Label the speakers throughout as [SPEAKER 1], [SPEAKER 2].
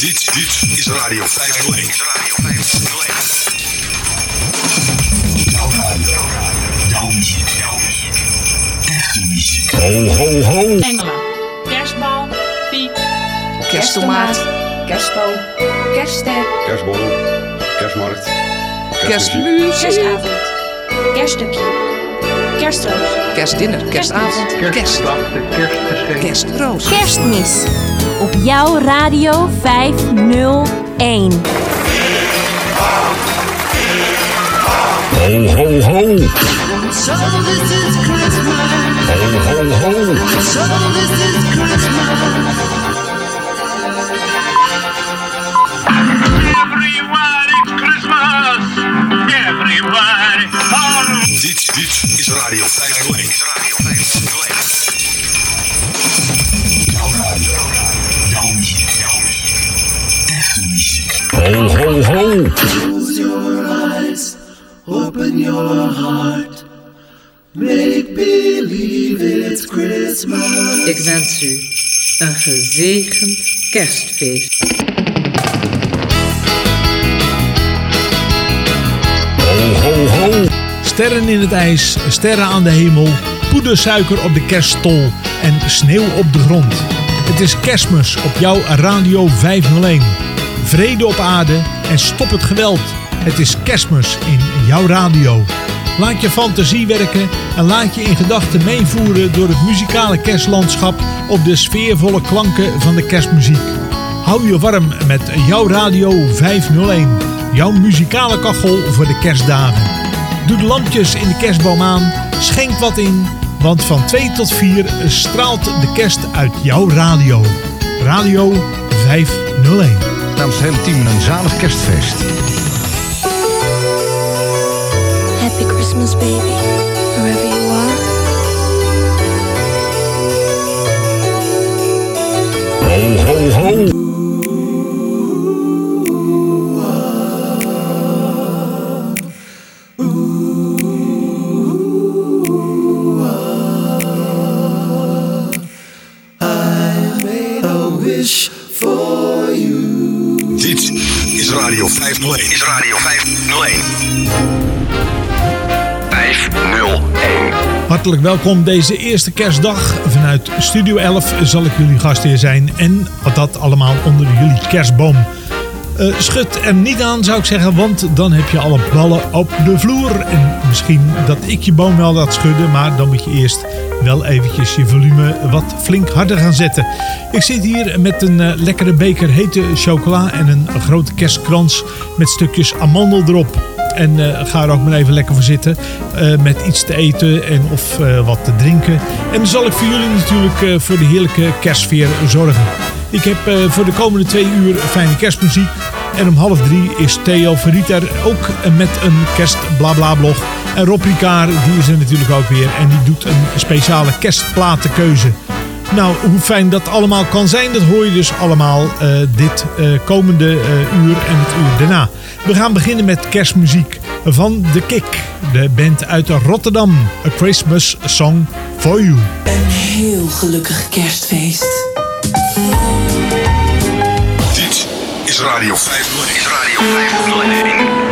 [SPEAKER 1] Dit, dit is Radio 501. Is Radio 501. Jouw radio. Jouw muziek. Jouw muziek. Echte muziek.
[SPEAKER 2] Ho, ho, ho.
[SPEAKER 3] Engelen. Kerstbal. Piek.
[SPEAKER 4] Kersttomaat. Kerstboom. Kerstster.
[SPEAKER 5] Kerstborrel, kerstmarkt,
[SPEAKER 4] Kerstmuziek.
[SPEAKER 6] Kerstavond. Kerststukje. Kerstroos.
[SPEAKER 4] Kerstdinner. Kerstavond. Kerst. Kerstroos.
[SPEAKER 7] Kerstmis op jouw radio 501.
[SPEAKER 2] Ho, ho, ho. Ho, ho, ho.
[SPEAKER 8] Everybody, Christmas! Everybody! Oh,
[SPEAKER 1] Dit, dit is Radio 501. Is Radio 501.
[SPEAKER 2] Ho, ho, ho.
[SPEAKER 9] Close your eyes, open your heart. Make believe it's Christmas.
[SPEAKER 10] Ik wens u een gezegend kerstfeest.
[SPEAKER 2] Ho, ho, ho.
[SPEAKER 11] Sterren in het ijs, sterren aan de hemel, poedersuiker op de kerststol en sneeuw op de grond. Het is kerstmis op jouw Radio 501. Vrede op aarde en stop het geweld. Het is kerstmis in jouw radio. Laat je fantasie werken en laat je in gedachten meevoeren door het muzikale kerstlandschap op de sfeervolle klanken van de kerstmuziek. Hou je warm met jouw Radio 501. Jouw muzikale kachel voor de kerstdagen. Doe de lampjes in de kerstboom aan. Schenk wat in. Want van 2 tot 4 straalt de kerst uit jouw radio. Radio 501.
[SPEAKER 5] Namens het hele team een zalig kerstfeest.
[SPEAKER 6] Happy Christmas, baby. Wherever you are.
[SPEAKER 2] Ho, ho, ho.
[SPEAKER 11] Hartelijk welkom deze eerste kerstdag. Vanuit Studio 11 zal ik jullie gastheer zijn. En dat allemaal onder jullie kerstboom. Eh, schud er niet aan zou ik zeggen, want dan heb je alle ballen op de vloer. En misschien dat ik je boom wel laat schudden, maar dan moet je eerst wel eventjes je volume wat flink harder gaan zetten. Ik zit hier met een eh, lekkere beker hete chocola en een grote kerstkrans met stukjes amandel erop. En eh, ga er ook maar even lekker voor zitten eh, met iets te eten en of eh, wat te drinken. En dan zal ik voor jullie natuurlijk voor de heerlijke kerstsfeer zorgen. Ik heb voor de komende twee uur fijne kerstmuziek. En om half drie is Theo Verriet er ook met een kerstblablablog. En Rob Ricard, die is er natuurlijk ook weer. En die doet een speciale kerstplatenkeuze. Nou, hoe fijn dat allemaal kan zijn, dat hoor je dus allemaal eh, dit eh, komende eh, uur en het uur daarna. We gaan beginnen met kerstmuziek van The Kick, de band uit Rotterdam. A Christmas Song for You.
[SPEAKER 9] Een heel gelukkig kerstfeest.
[SPEAKER 1] Dit is Radio 501. Is Radio 501.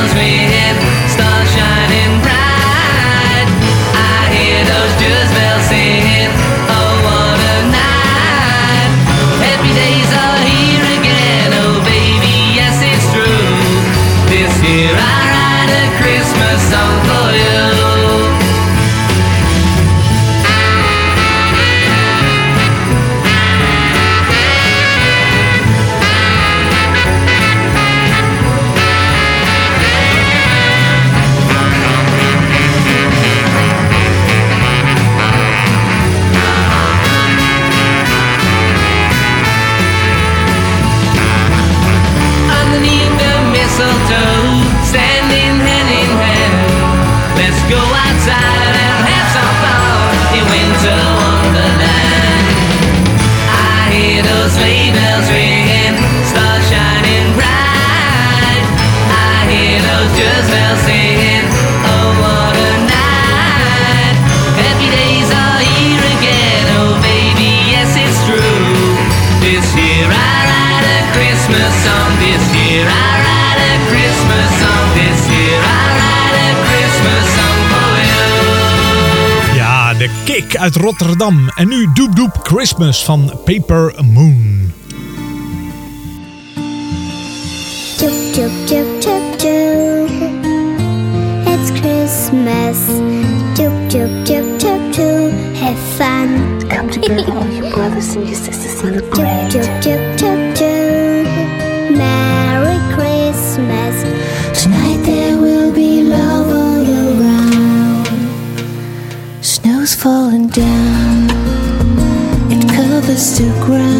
[SPEAKER 10] turns me This
[SPEAKER 1] Ja, de kick uit Rotterdam. En nu Doep Doep Christmas van Paper Moon.
[SPEAKER 12] Doep, doep, doep, doep. It's Christmas. Have fun. Come together, your brothers and your sisters Doop, doop, doop. to
[SPEAKER 13] ground.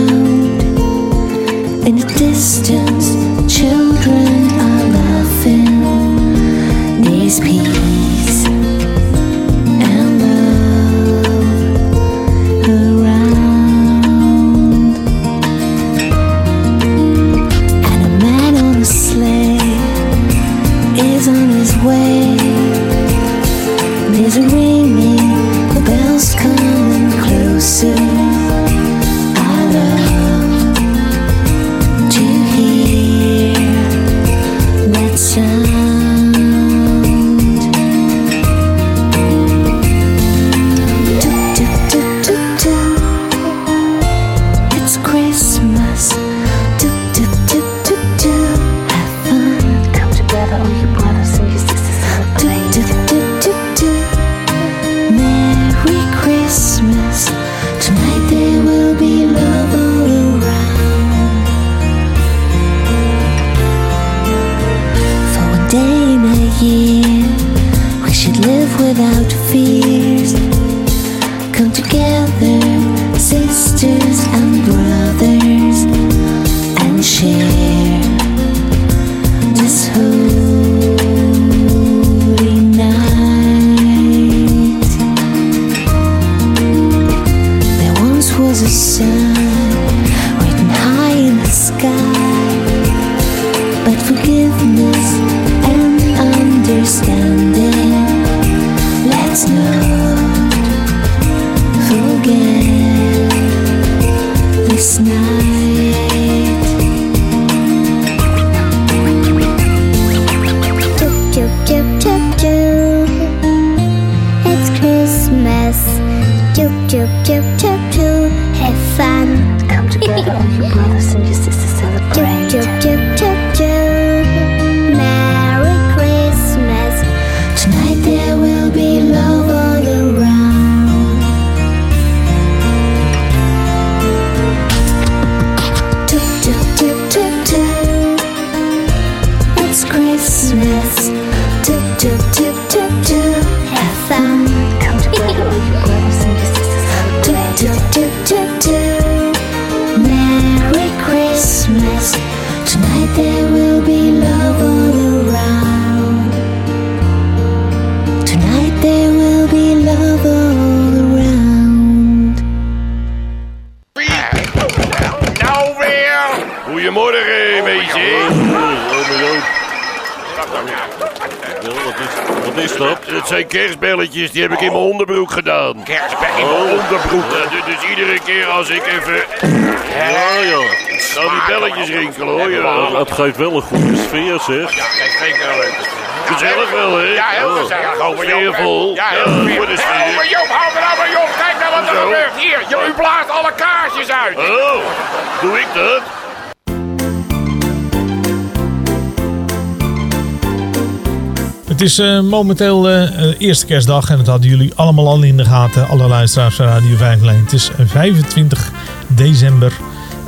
[SPEAKER 13] Geeft wel een goede sfeer, zeg.
[SPEAKER 14] Ja, dat is zeker wel leuk.
[SPEAKER 15] Gezellig wel, hè?
[SPEAKER 14] Ja, heel
[SPEAKER 15] Ja.
[SPEAKER 14] gezellig. Over Joop.
[SPEAKER 15] Sfeervol.
[SPEAKER 14] Ja, heel
[SPEAKER 15] Ja,
[SPEAKER 14] sfeer.
[SPEAKER 15] sfeer.
[SPEAKER 14] Hé, over Joop, hou er nou maar Joop. Kijk nou wat er gebeurt. Hier, u blaast alle kaarsjes uit.
[SPEAKER 15] Oh, doe ik dat?
[SPEAKER 11] Het is eh, momenteel eh, eh, eerste kerstdag en dat hadden jullie allemaal al in de gaten. Alle luisteraars van Radio 5 Het is 25 december.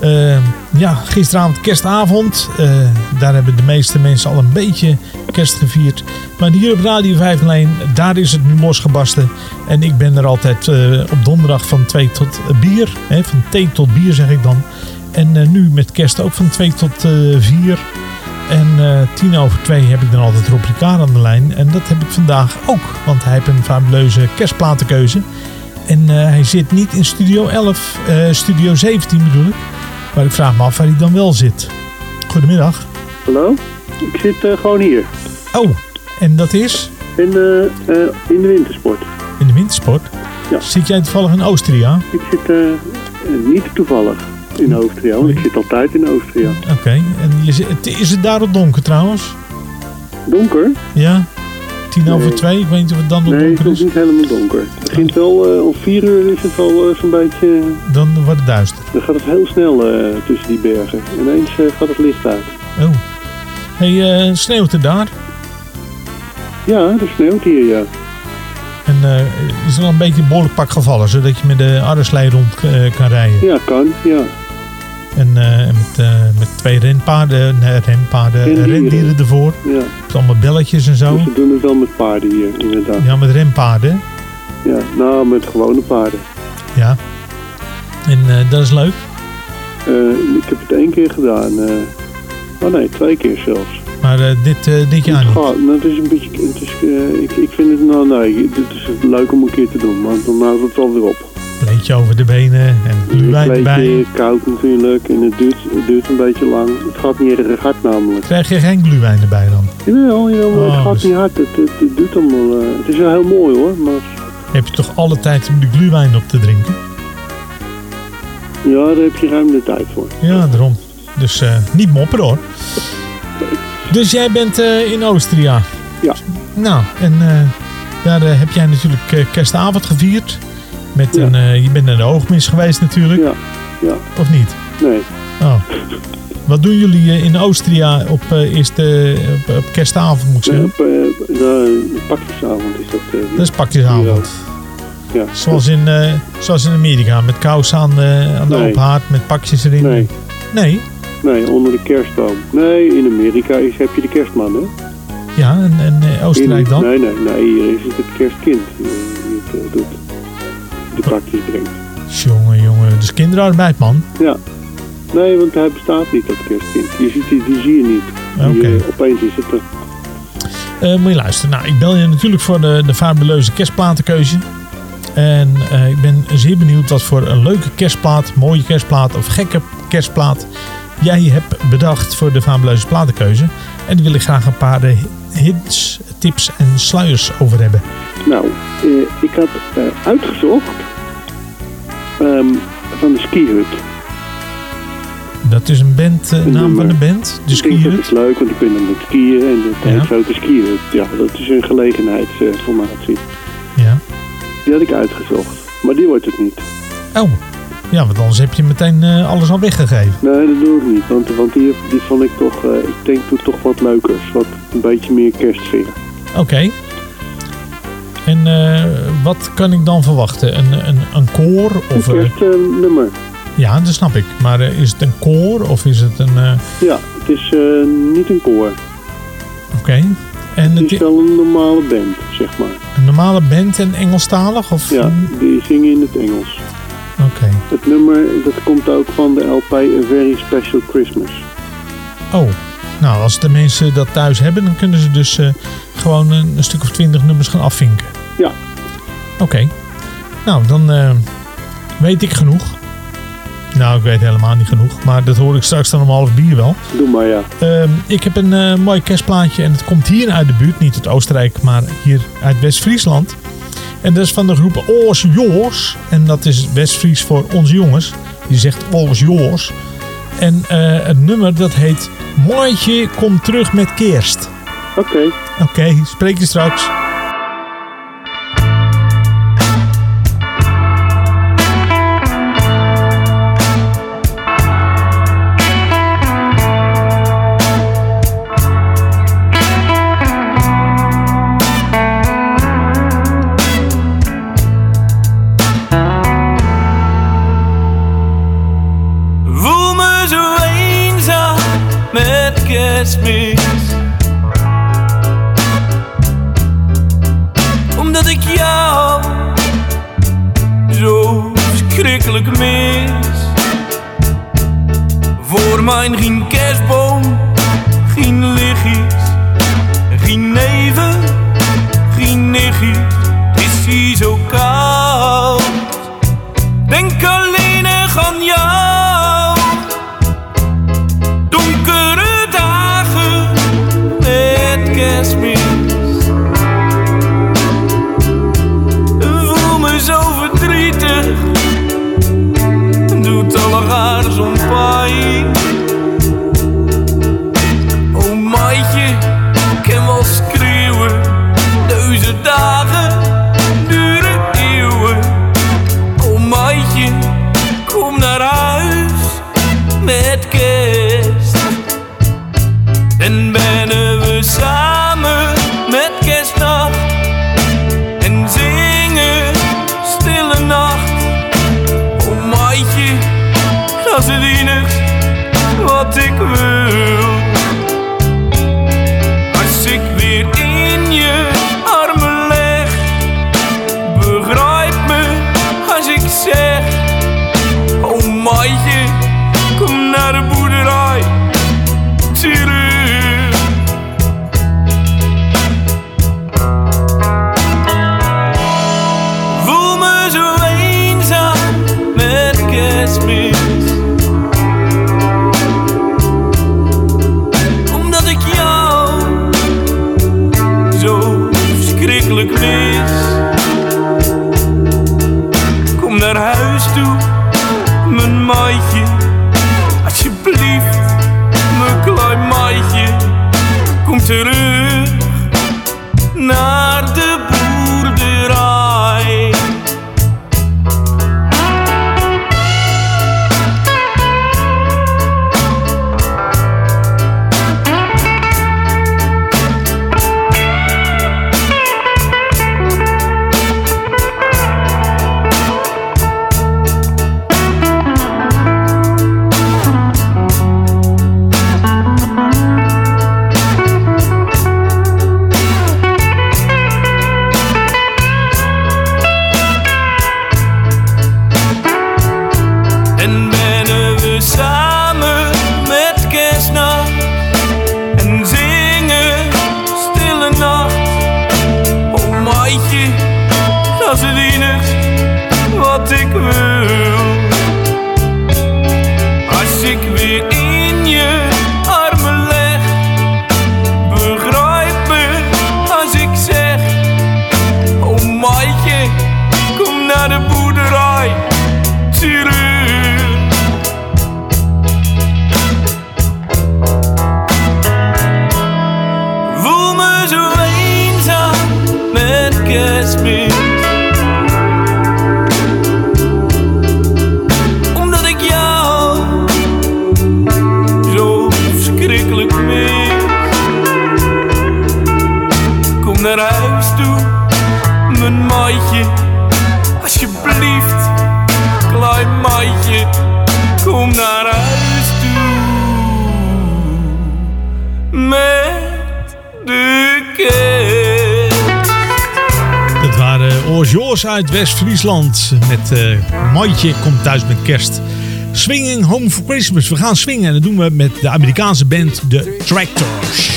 [SPEAKER 11] Eh, ja, gisteravond kerstavond. Eh, daar hebben de meeste mensen al een beetje kerst gevierd. Maar hier op Radio 5 daar is het nu losgebarsten. En ik ben er altijd eh, op donderdag van 2 tot bier. Hè, van thee tot bier zeg ik dan. En eh, nu met kerst ook van 2 tot eh 4. En eh, tien over twee heb ik dan altijd Rob Ricard aan de lijn. En dat heb ik vandaag ook. Want hij heeft een fabuleuze kerstplatenkeuze. En eh, hij zit niet in studio 11, eh, studio 17 bedoel ik. Maar ik vraag me af waar hij dan wel zit. Goedemiddag.
[SPEAKER 16] Hallo? Ik zit eh, gewoon hier.
[SPEAKER 11] Oh, en dat is?
[SPEAKER 16] In, eh, eh, in de wintersport.
[SPEAKER 11] In de wintersport?
[SPEAKER 16] Ja.
[SPEAKER 11] Zit jij toevallig in Austria?
[SPEAKER 16] Ik zit eh, niet toevallig in Austria, want ik zit altijd in Austria.
[SPEAKER 11] Oké, en je, is het daar al donker trouwens?
[SPEAKER 16] Donker?
[SPEAKER 11] Ja? Tien over
[SPEAKER 16] Nee.
[SPEAKER 11] twee? Ik weet niet of het dan nog
[SPEAKER 16] Nee, het
[SPEAKER 11] donker
[SPEAKER 16] is
[SPEAKER 11] is.
[SPEAKER 16] niet helemaal donker. Het begint wel, eh, om vier uur is het al eh, zo'n beetje...
[SPEAKER 11] Dan wordt het duister.
[SPEAKER 16] dan gaat het heel snel eh, tussen die bergen. Ineens gaat het licht uit.
[SPEAKER 11] Oh. hey, sneeuwt het daar?
[SPEAKER 16] Ja, er sneeuwt hier, ja.
[SPEAKER 11] En is er al een beetje een behoorlijk pak gevallen, zodat je met de arreslee rond kan rijden?
[SPEAKER 16] Ja, kan, ja.
[SPEAKER 11] En eh, en met, eh, met twee renpaarden, nee, renpaarden,
[SPEAKER 16] Rendieren.
[SPEAKER 11] rendieren ervoor.
[SPEAKER 16] Ja,
[SPEAKER 11] Met allemaal belletjes en zo.
[SPEAKER 16] dus ze doen het wel met paarden hier, inderdaad.
[SPEAKER 11] Ja, met renpaarden.
[SPEAKER 16] Ja, nou, met gewone paarden.
[SPEAKER 11] Ja. En eh, dat is leuk.
[SPEAKER 16] Ik heb het één keer gedaan. oh nee, twee keer zelfs.
[SPEAKER 11] Maar dit, dit jaar niet.
[SPEAKER 16] Gaat, nou, het is een beetje, het is, ik, ik vind het nou, nee, het is leuk om een keer te doen, want dan houdt het wel weer op.
[SPEAKER 11] Beetje over de benen en gluwijn erbij.
[SPEAKER 16] beetje koud natuurlijk en het duurt, het duurt een beetje lang. Het gaat niet erg hard namelijk.
[SPEAKER 11] Krijg je geen gluwijn erbij dan?
[SPEAKER 16] Jawel, jawel, maar
[SPEAKER 11] Oh,
[SPEAKER 16] het gaat
[SPEAKER 11] dus-
[SPEAKER 16] niet hard. Het, het, het duurt allemaal, eh, het is wel heel mooi hoor, maar
[SPEAKER 11] Heb je toch alle tijd om de gluwijn op te drinken?
[SPEAKER 16] ja, daar heb je ruim de tijd voor.
[SPEAKER 11] Ja, daarom. Dus eh, niet mopperen hoor. Dus jij bent eh, in Austria?
[SPEAKER 16] Ja.
[SPEAKER 11] Nou, en daar heb jij natuurlijk kerstavond gevierd. Met
[SPEAKER 16] Ja.
[SPEAKER 11] een, eh, je bent naar de oogmis geweest natuurlijk.
[SPEAKER 16] Ja, ja.
[SPEAKER 11] Of niet?
[SPEAKER 16] Nee.
[SPEAKER 11] Oh. Wat doen jullie eh, in Austria op, eh, eerste, op, op kerstavond moet ik
[SPEAKER 16] Nee,
[SPEAKER 11] zeggen?
[SPEAKER 16] op, pakjesavond is dat.
[SPEAKER 11] Dat is pakjesavond.
[SPEAKER 16] Ja.
[SPEAKER 11] Zoals in, zoals in Amerika, met kous aan de, aan de
[SPEAKER 16] Nee.
[SPEAKER 11] open haard, met pakjes erin.
[SPEAKER 16] Nee.
[SPEAKER 11] Nee?
[SPEAKER 16] Nee, onder de kerstboom. Nee, in Amerika is, heb je de kerstman, hè?
[SPEAKER 11] Ja, en, en Oostenrijk dan?
[SPEAKER 16] Nee, nee, nee, hier is het het kerstkind die het doet. Die pakjes brengt.
[SPEAKER 11] Jongen, jongen, dus kinderarbeid man.
[SPEAKER 16] Ja. Nee, want hij bestaat niet, dat kerstkind. Je ziet die, die zie je niet. Die,
[SPEAKER 11] Oké.
[SPEAKER 16] eh, opeens is het er.
[SPEAKER 11] Eh, moet je luisteren. Nou, ik bel je natuurlijk voor de, de fabuleuze kerstplatenkeuze. En eh, ik ben zeer benieuwd wat voor een leuke kerstplaat, mooie kerstplaat of gekke kerstplaat jij hebt bedacht voor de fabuleuze platenkeuze. En daar wil ik graag een paar hits, tips en sluiers over hebben.
[SPEAKER 16] Nou, eh, ik had eh, uitgezocht ehm, van de skihut.
[SPEAKER 11] Dat is een band, eh, naam van de band, de
[SPEAKER 16] denk dat
[SPEAKER 11] Skihut.
[SPEAKER 16] is leuk, want ik ben dan met skiën en dat
[SPEAKER 11] Ja.
[SPEAKER 16] zo de skihut. Ja, dat is een gelegenheidsformatie.
[SPEAKER 11] Ja.
[SPEAKER 16] Die had ik uitgezocht, maar die wordt het niet.
[SPEAKER 11] Oh, ja, want anders heb je meteen eh, alles al weggegeven.
[SPEAKER 16] Nee, dat doe ik niet, want, want die, die vond ik toch, eh, ik denk doe toch wat leukers. Wat een beetje meer kerstsfeer.
[SPEAKER 11] Oké. En eh, wat kan ik dan verwachten? Een, een, een koor? Of,
[SPEAKER 16] Een kerstnummer.
[SPEAKER 11] ja, dat snap ik. Maar is het een koor of is het een...
[SPEAKER 16] Ja, het is niet een koor.
[SPEAKER 11] Oké. En
[SPEAKER 16] Het
[SPEAKER 11] het
[SPEAKER 16] is wel een normale band, zeg maar.
[SPEAKER 11] een normale band en Engelstalig? Of?
[SPEAKER 16] Ja, die zingen in het Engels. Het nummer, dat komt ook van de LP A Very Special Christmas.
[SPEAKER 11] Oh. Nou, als de mensen dat thuis hebben, dan kunnen ze dus eh, gewoon een, een stuk of twintig nummers gaan afvinken.
[SPEAKER 16] Ja.
[SPEAKER 11] Oké. Nou, dan eh, weet ik genoeg. Nou, ik weet helemaal niet genoeg. Maar dat hoor ik straks dan om half bier wel.
[SPEAKER 16] Doe maar, ja.
[SPEAKER 11] Ehm, ik heb een eh, mooi kerstplaatje en het komt hier uit de buurt. Niet uit Oostenrijk, maar hier uit West-Friesland. En dat is van de groep Oors Joors. En dat is West-Fries voor onze jongens. Die zegt Oors Joors.
[SPEAKER 17] En uh, het nummer dat heet Mooitje komt terug met kerst.
[SPEAKER 16] Oké.
[SPEAKER 17] Oké, spreek je straks.
[SPEAKER 11] wat ik wil. Als ik weer
[SPEAKER 17] uit West-Friesland. Met eh, uh, Maatje komt thuis met kerst. Swinging Home for Christmas. We gaan swingen en dat doen we met de Amerikaanse band The Tractors.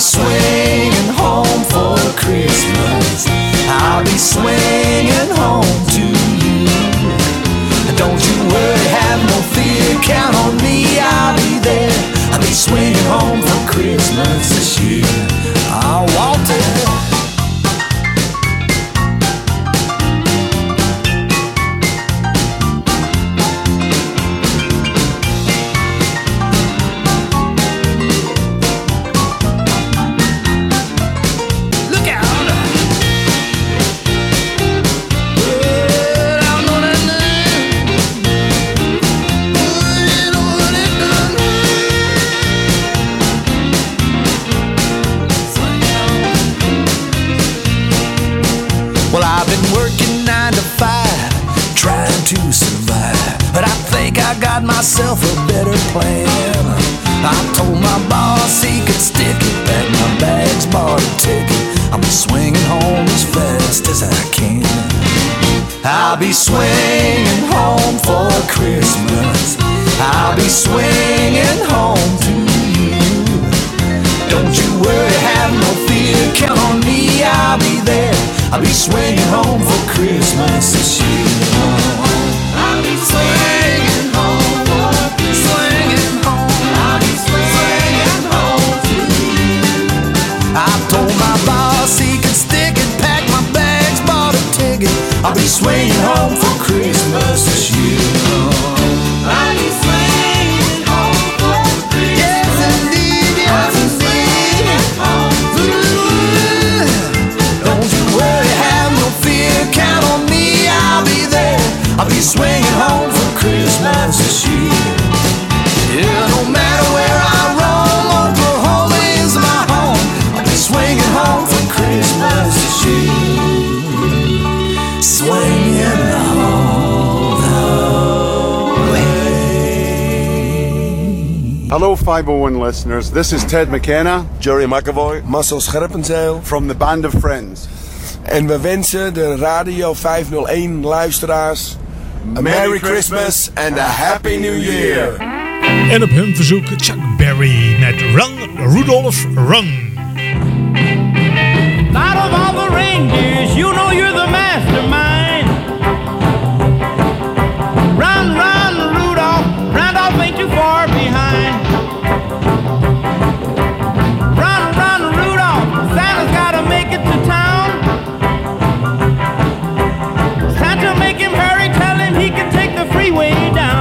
[SPEAKER 18] swinging home for Christmas. I'll be swinging home to you.
[SPEAKER 9] Don't you worry, have no fear. Count on me, I'll be there. I'll be swinging. swinging home to you. Don't you worry, have no fear. Count on me, I'll be there. I'll be swinging home for Christmas
[SPEAKER 19] 501 listeners. This is Ted McKenna. Jerry McAvoy. Marcel Scherpenzeel. From the Band of Friends.
[SPEAKER 20] En we wensen de Radio 501 luisteraars...
[SPEAKER 19] A Merry, Christmas and a Happy New Year.
[SPEAKER 11] En op hun verzoek Chuck Berry met Run, Rudolph, Run.
[SPEAKER 21] Out of all the reindeers, you know you're the. way down.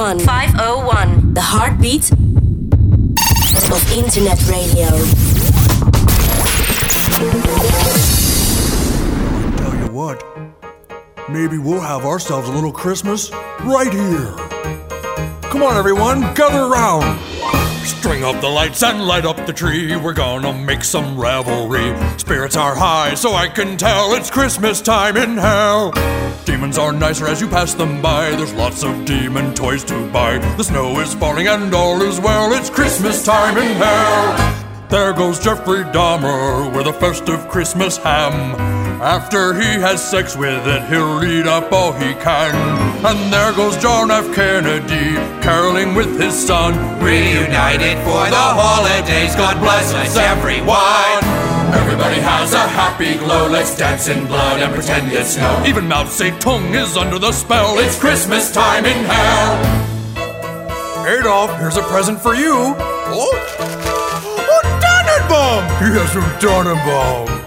[SPEAKER 7] 501. 501. The heartbeat of internet radio.
[SPEAKER 22] I Tell you what, maybe we'll have ourselves a little Christmas right here. Come on, everyone, gather around. String up the lights and light up the tree. We're gonna make some revelry. Spirits are high, so I can tell it's Christmas time in hell. Demons are nicer as you pass them by. There's lots of demon toys to buy. The snow is falling and all is well. It's Christmas time in hell. There goes Jeffrey Dahmer with a festive Christmas ham. After he has sex with it, he'll eat up all he can. And there goes John F. Kennedy, caroling with his son.
[SPEAKER 23] Reunited for the holidays, God bless us everyone.
[SPEAKER 22] Everybody has a happy glow. Let's dance in blood and pretend it's snow. Even Mao Zedong is under the spell. It's Christmas time in hell. Adolf, here's a present for you. Oh, oh Tannenbaum! He has some Tannenbaum.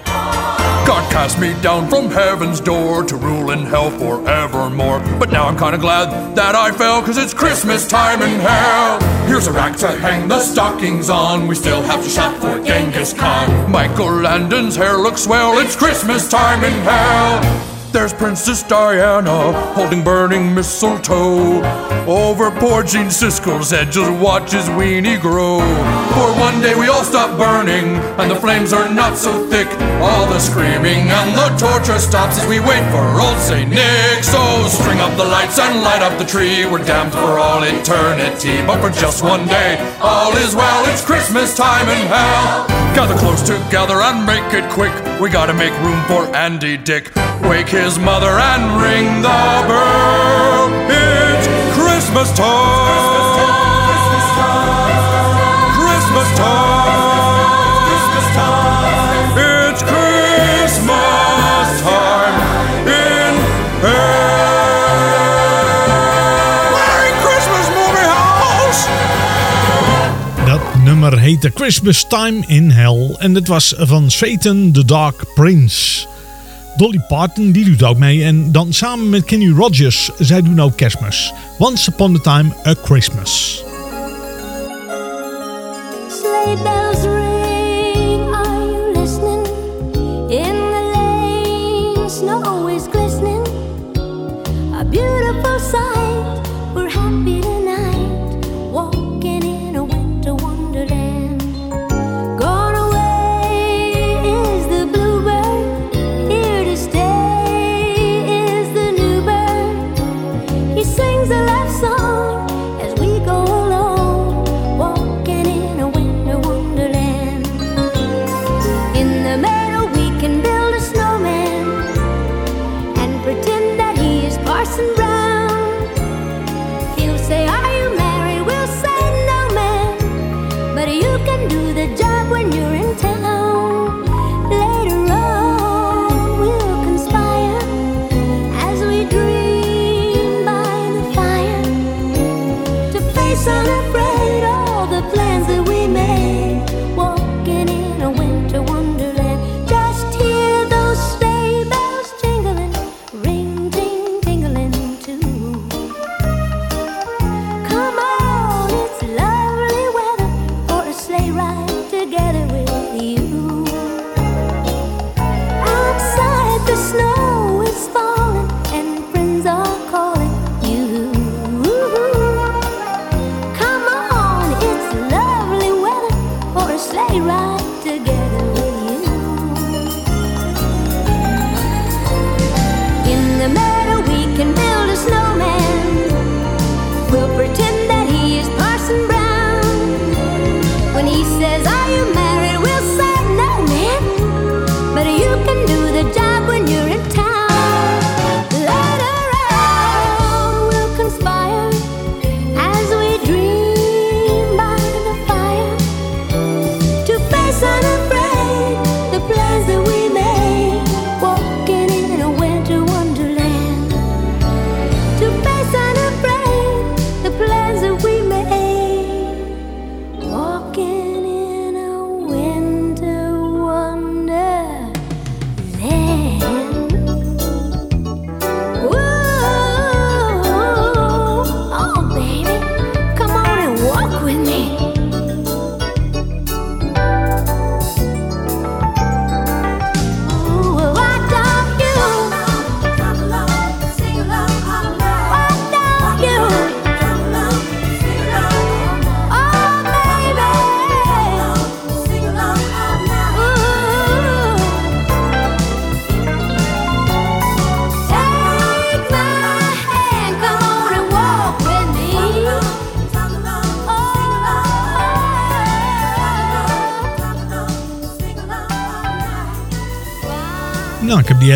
[SPEAKER 22] God cast me down from heaven's door to rule in hell forevermore. But now I'm kinda glad that I fell, cause it's Christmas time in hell. Here's a rack to hang the stockings on. We still have to shop for Genghis Khan. Michael Landon's hair looks swell. It's Christmas time in hell. There's Princess Diana holding burning mistletoe over poor Gene Siskel's head. Just watch his weenie grow. For one day we all stop burning, and the flames are not so thick. All the screaming and the torture stops as we wait for old Saint Nick. So string up the lights and light up the tree. We're damned for all eternity, but for just one day, all is well. It's Christmas time in hell. Gather close together and make it quick. We gotta make room for Andy Dick. Wake his mother and ring the bell. It's Christmas time. Christmas time. Christmas time. It's Christmas time in hell. Merry Christmas, movie house.
[SPEAKER 12] Dat nummer heette Christmas Time in Hell en het was van Satan the Dark Prince. Dolly Parton die doet ook mee en dan samen met Kenny Rogers, zij doen ook kerstmis. Once Upon a Time a Christmas.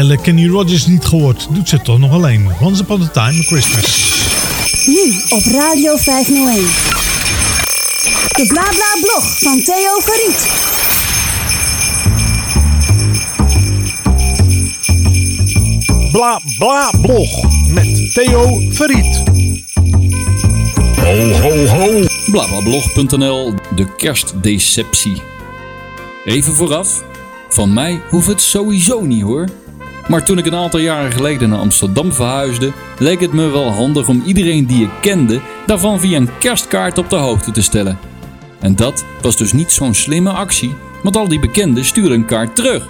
[SPEAKER 1] Die hele Kenny Rogers niet gehoord. Doet ze toch nog alleen. Once Upon a Time Christmas.
[SPEAKER 24] Nu op Radio 501. De Blabla Blog van Theo Verriet.
[SPEAKER 11] Bla Bla Blog met Theo Verriet.
[SPEAKER 25] Ho, ho, ho.
[SPEAKER 22] Blablablog.nl, de kerstdeceptie. Even vooraf, van mij hoeft het sowieso niet hoor. Maar toen ik een aantal jaren geleden naar Amsterdam verhuisde, leek het me wel handig om iedereen die ik kende daarvan via een kerstkaart op de hoogte te stellen. En dat was dus niet zo'n slimme actie, want al die bekenden sturen een kaart terug.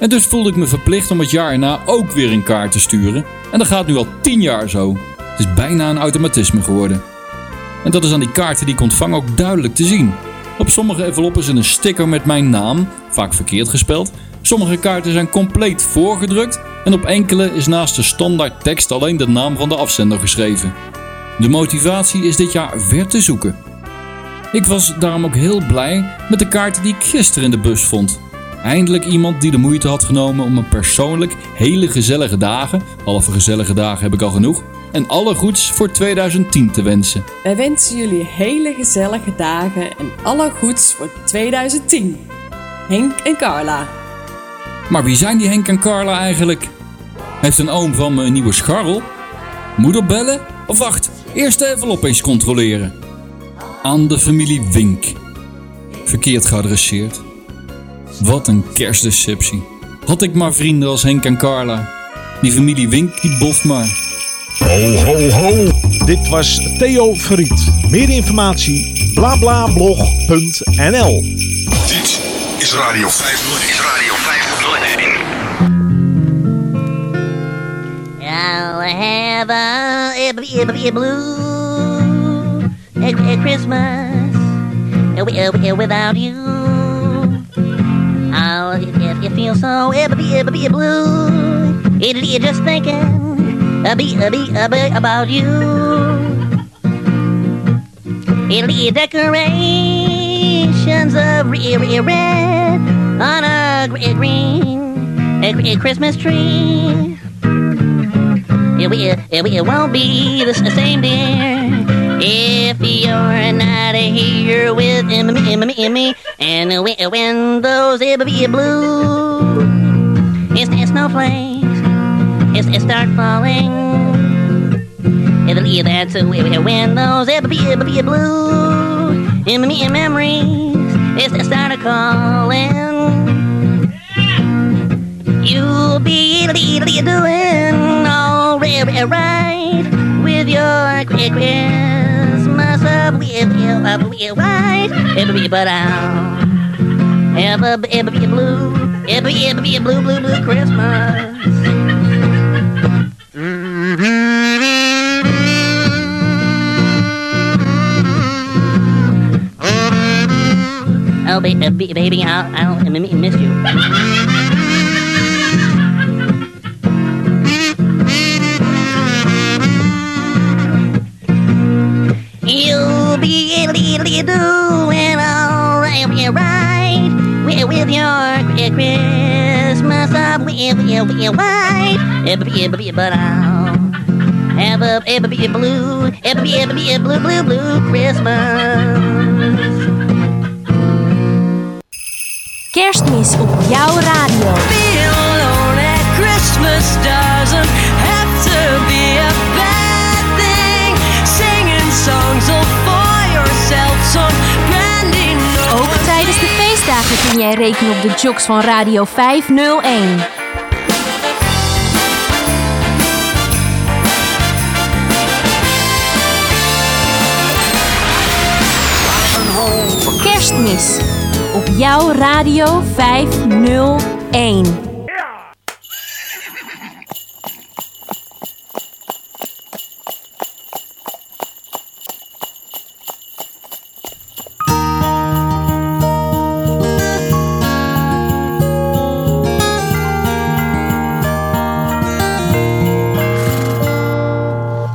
[SPEAKER 22] En dus voelde ik me verplicht om het jaar erna ook weer een kaart te sturen. En dat gaat nu al 10 jaar zo. Het is bijna een automatisme geworden. En dat is aan die kaarten die ik ontvang ook duidelijk te zien. Op sommige enveloppen is een sticker met mijn naam, vaak verkeerd gespeld. Sommige kaarten zijn compleet voorgedrukt en op enkele is naast de standaard tekst alleen de naam van de afzender geschreven. De motivatie is dit jaar ver te zoeken. Ik was daarom ook heel blij met de kaarten die ik gisteren in de bus vond. Eindelijk iemand die de moeite had genomen om me persoonlijk hele gezellige dagen, halve gezellige dagen heb ik al genoeg, en alle goeds voor 2010 te wensen.
[SPEAKER 26] Wij wensen jullie hele gezellige dagen en alle goeds voor 2010. Henk en Carla.
[SPEAKER 22] Maar wie zijn die Henk en Carla eigenlijk? Heeft een oom van me een nieuwe scharrel? Moeder bellen? Of wacht, eerst de envelop eens controleren. Aan de familie Wink. Verkeerd geadresseerd. Wat een kerstdeceptie. Had ik maar vrienden als Henk en Carla. Die familie Wink die boft maar.
[SPEAKER 11] Ho, ho, ho. Dit was Theo Verriet. Meer informatie blablablog.nl
[SPEAKER 2] Dit is Radio 501. Is Radio 501.
[SPEAKER 27] I'll have a, a, a, a blue a, a Christmas a, a, without you. I'll if you feel so a, a, a, a blue, it, it, just thinking a, be, a, be, a, be about you. It'll be decorations of re- re- red on a green a, Christmas tree. It, it, it, it won't be the same, dear, if you're not here with me, me, me, me. And when, those blue, snowflakes, it's, it start falling. Be that's when those blue, in me memories, it's the start calling. You'll be doing all right, right with your Christmas up with you, up with you, right? It'll be but I'll ever, ever be blue, ever, ever be blue, blue, blue Christmas. Oh, baby, baby, I, I don't I miss you. You'll be doing all right, right with, your Christmas up white, but I'll have a, blue, blue, blue, blue Christmas.
[SPEAKER 7] Kerstmis op jouw radio.
[SPEAKER 28] Being alone at Christmas doesn't have to be a bad thing. Singing songs all for yourself, some brandy no.
[SPEAKER 7] Ook tijdens de feestdagen kun jij rekenen op de jocks van Radio 501. Kerstmis op jouw Radio 501.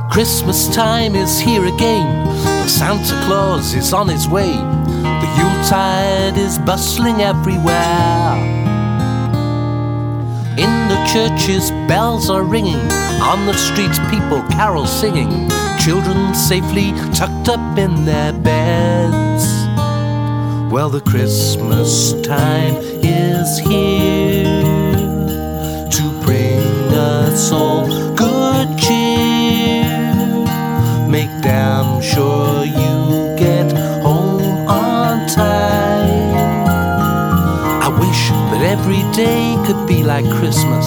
[SPEAKER 29] Christmas time is here again. Santa Claus is on his way. Yuletide is bustling everywhere. In the churches, bells are ringing. On the streets, people carol singing. Children safely tucked up in their beds. Well, the Christmas time is here to bring us all good cheer. Make damn sure like Christmas.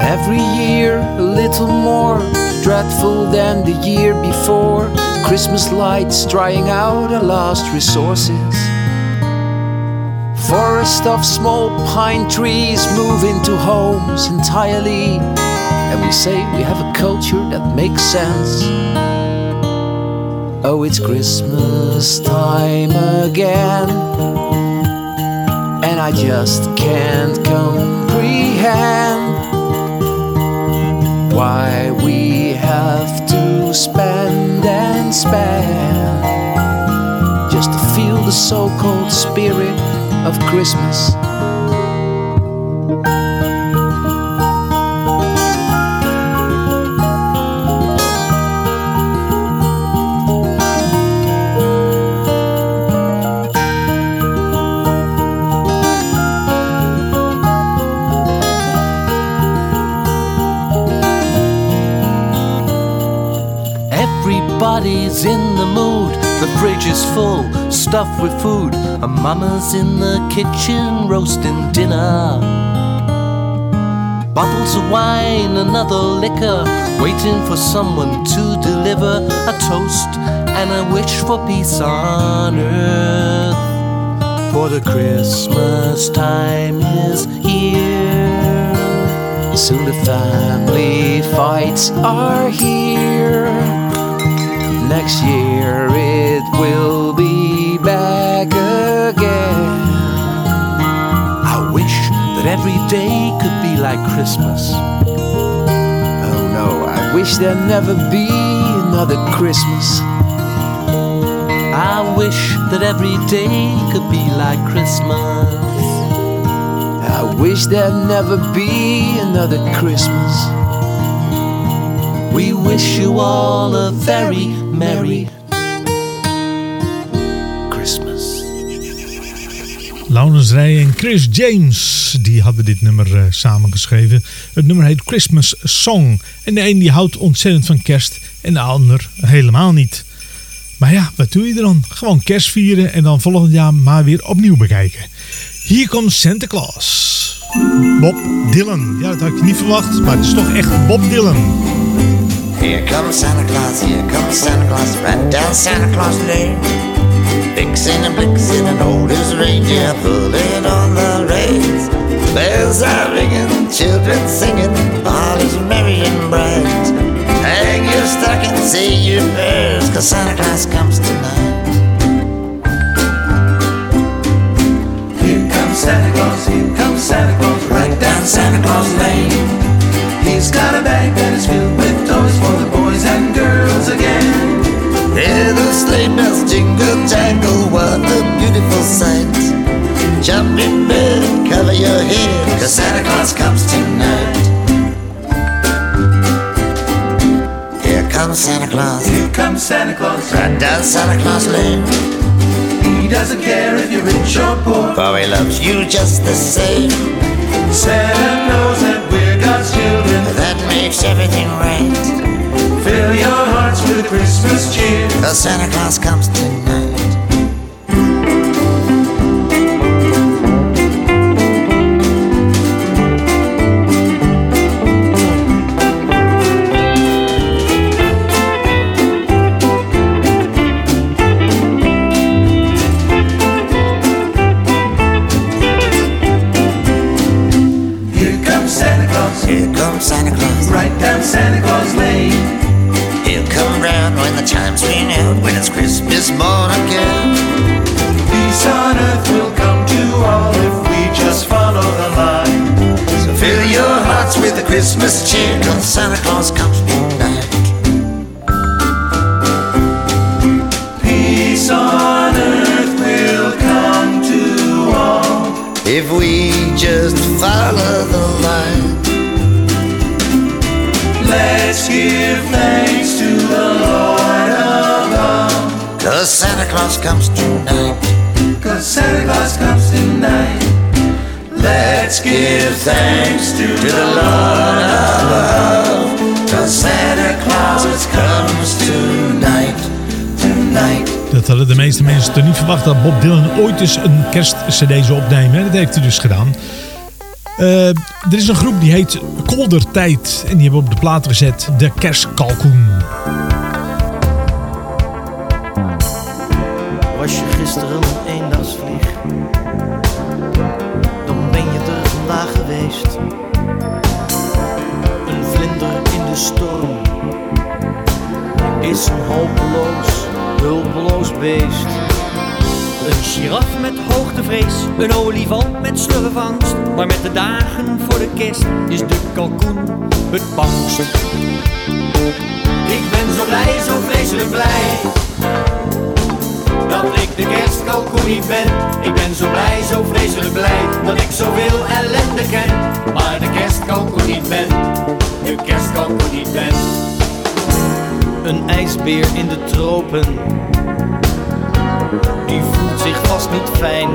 [SPEAKER 9] Every year a little more dreadful than the year before. Christmas lights drying out our last resources. Forest of small pine trees move into homes entirely. And we say we have a culture that makes sense. Oh, it's Christmas time again. And I just can't comprehend why we have to spend and spend just to feel the so called spirit of Christmas.
[SPEAKER 29] Everybody's in the mood. The fridge is full, stuffed with food. A mama's in the kitchen roasting dinner. Bottles of wine, another liquor, waiting for someone to deliver a toast and a wish for peace on earth. For the Christmas time is here.
[SPEAKER 9] Soon the family fights are here. Next year it will be back again.
[SPEAKER 29] I wish that every day could be like Christmas.
[SPEAKER 9] Oh no, I wish there'd never be another Christmas.
[SPEAKER 29] I wish that every day could be like Christmas.
[SPEAKER 9] I wish there'd never be another Christmas.
[SPEAKER 29] Wish you all a very merry Christmas.
[SPEAKER 11] Laurens Rij en Chris James, die hadden dit nummer eh, samengeschreven. Het nummer heet Christmas Song. En de een die houdt ontzettend van kerst en de ander helemaal niet. Maar ja, wat doe je dan? Gewoon kerst vieren en dan volgend jaar maar weer opnieuw bekijken. Hier komt Santa Claus. Bob Dylan. Ja, dat had je niet verwacht, maar het is toch echt Bob Dylan.
[SPEAKER 30] Here comes Santa Claus, here comes Santa Claus, right down Santa Claus Lane. Vixen and Blixen and old as reindeer pulling on the reins. Bells are ringing, children singing, all is merry and bright. Hang your stocking, say your prayers, cause Santa Claus comes tonight.
[SPEAKER 31] Here comes Santa Claus, here comes Santa Claus, right down Santa Claus Lane. He's got a bag that is filled with toys
[SPEAKER 30] Hear the sleigh bells jingle jangle, what a beautiful sight. Jump in bed, cover your head, cause Santa Claus comes tonight. Here comes Santa Claus,
[SPEAKER 31] Here comes Santa Claus,
[SPEAKER 30] right down Santa Claus Lane.
[SPEAKER 31] he doesn't care if you're rich or poor.
[SPEAKER 30] For he loves you just the same.
[SPEAKER 31] Santa knows that we're God's children.
[SPEAKER 30] That makes everything right.
[SPEAKER 31] Fill your hearts with Christmas cheer.
[SPEAKER 30] Cause Santa Claus comes tonight.
[SPEAKER 11] Verwacht dat Bob Dylan ooit eens een kerstcd zou opnemen. Dat heeft hij dus gedaan. Eh, er is een groep die heet Koldertijd. En die hebben op de plaat gezet De Kerstkalkoen.
[SPEAKER 32] Olifant met slurfangst. Maar met de dagen voor de kerst is de kalkoen het bangst.
[SPEAKER 33] Ik ben zo blij, zo vreselijk blij. Dat ik de kerstkalkoen niet ben. Ik ben zo blij, zo vreselijk blij. Dat ik zoveel ellende ken. Maar de kerstkalkoen niet ben. De kerstkalkoen niet ben.
[SPEAKER 34] Een ijsbeer in de tropen, die voelt zich vast niet fijn.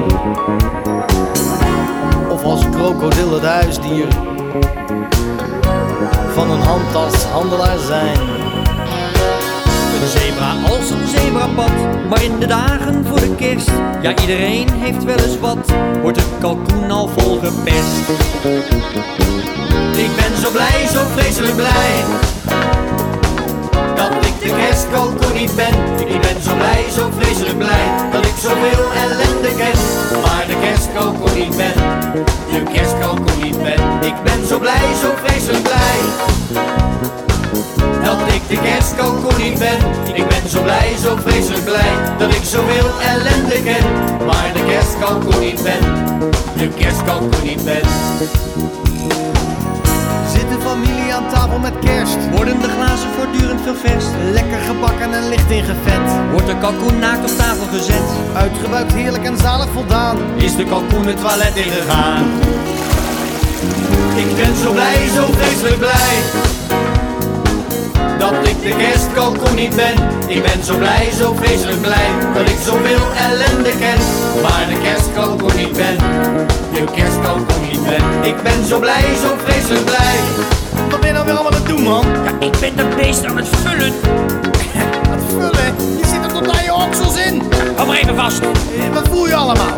[SPEAKER 34] Of als krokodil het huisdier van een handtashandelaar zijn.
[SPEAKER 32] Een zebra als een zebrapad, maar in de dagen voor de kerst, ja iedereen heeft wel eens wat, wordt de kalkoen al vol gepest.
[SPEAKER 33] Ik ben zo blij, zo vreselijk blij. De niet ben. Ik ben zo blij, zo vreselijk blij. Dat ik zoveel ellende ken. Maar de kerstkalkoen niet ben. De niet ben. Ik ben zo blij, zo vreselijk blij. Dat ik de kerstkalkoen niet ben. Ik ben zo blij, zo vreselijk blij. Dat ik zoveel ellende ken. Maar de kerstkalkoen niet ben. De kerstkalkoen niet ben.
[SPEAKER 34] De familie aan tafel met kerst?
[SPEAKER 32] Worden de glazen voortdurend ververst?
[SPEAKER 34] Lekker gebakken en licht ingevet.
[SPEAKER 32] Wordt de kalkoen naakt op tafel gezet?
[SPEAKER 34] Uitgebuikt, heerlijk en zalig voldaan.
[SPEAKER 33] Is de kalkoen het toilet ingegaan? Ik ben zo blij, zo vreselijk blij. Dat ik de kerstkalkoen niet ben. Ik ben zo blij, zo vreselijk blij. Dat ik zoveel ellende ken. Maar de kerstkalkoen niet ben. De kerstkalkoen niet ben. Ik ben zo blij, zo vreselijk blij.
[SPEAKER 34] Wat ben je nou weer allemaal aan het doen, man?
[SPEAKER 32] Ja, ik ben dat beest aan het vullen.
[SPEAKER 34] Wat vullen? Je zit er tot aan je oksels in.
[SPEAKER 32] Hou maar even vast.
[SPEAKER 34] Eh, Wat voel je allemaal?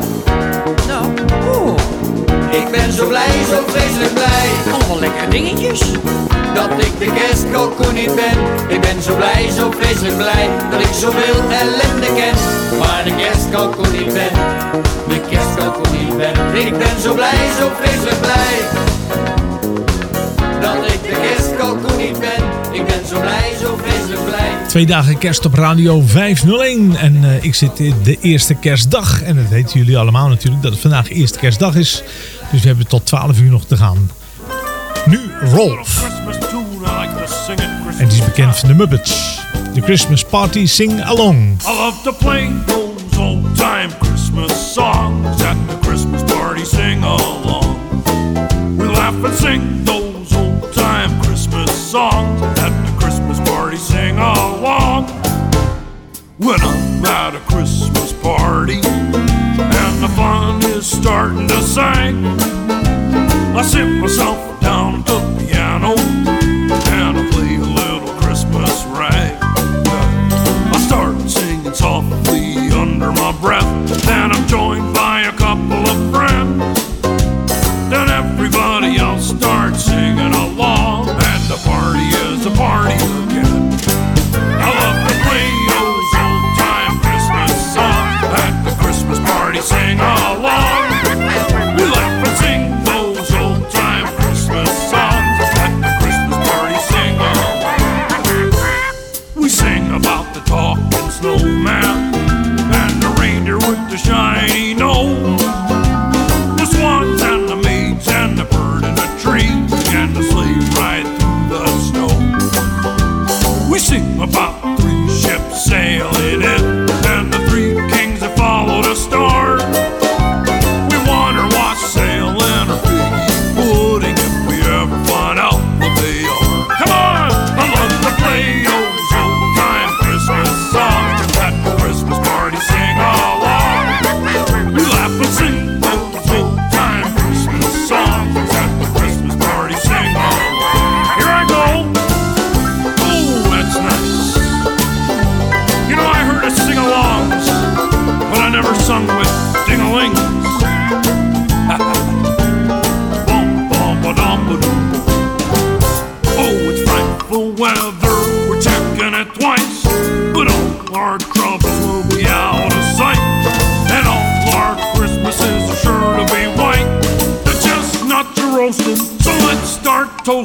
[SPEAKER 33] Ik ben zo blij, zo vreselijk blij.
[SPEAKER 32] Allemaal lekkere dingetjes.
[SPEAKER 33] Dat ik de kerstkalkoen niet ben. Ik ben zo blij, zo vreselijk blij. Dat ik zoveel ellende ken. Maar de kerstkalkoen niet ben. De kerstkalkoen niet ben. Ik ben zo blij, zo vreselijk blij. Dat ik de kerstkalkoen niet ben. Ik ben zo blij, zo vreselijk blij.
[SPEAKER 11] Twee dagen kerst op Radio 501. En eh, ik zit de eerste kerstdag. En dat weten jullie allemaal natuurlijk dat het vandaag eerste kerstdag is. Dus we hebben tot 12 uur nog te gaan. Nu Rolf. En die is bekend van de Muppets. The Christmas Party Sing Along.
[SPEAKER 25] I love to play those old time Christmas songs at the Christmas party sing along. We laugh and sing those old time Christmas songs at the Christmas party sing along. When I'm at a Christmas party and the fun is starting to sing, I sit myself down at the piano and I play a little Christmas rag. I start singing softly under my breath. Then I'm joined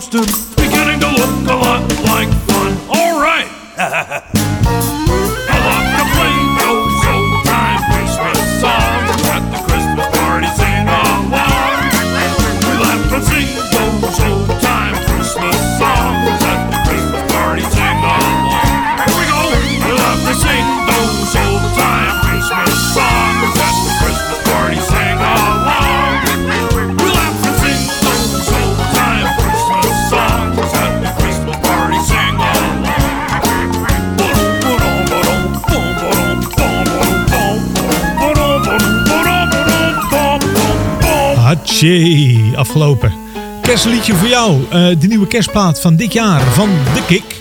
[SPEAKER 25] Abstimmen.
[SPEAKER 1] Jee, afgelopen. Kerstliedje voor jou. Eh, de nieuwe kerstplaat van dit jaar van de Kik.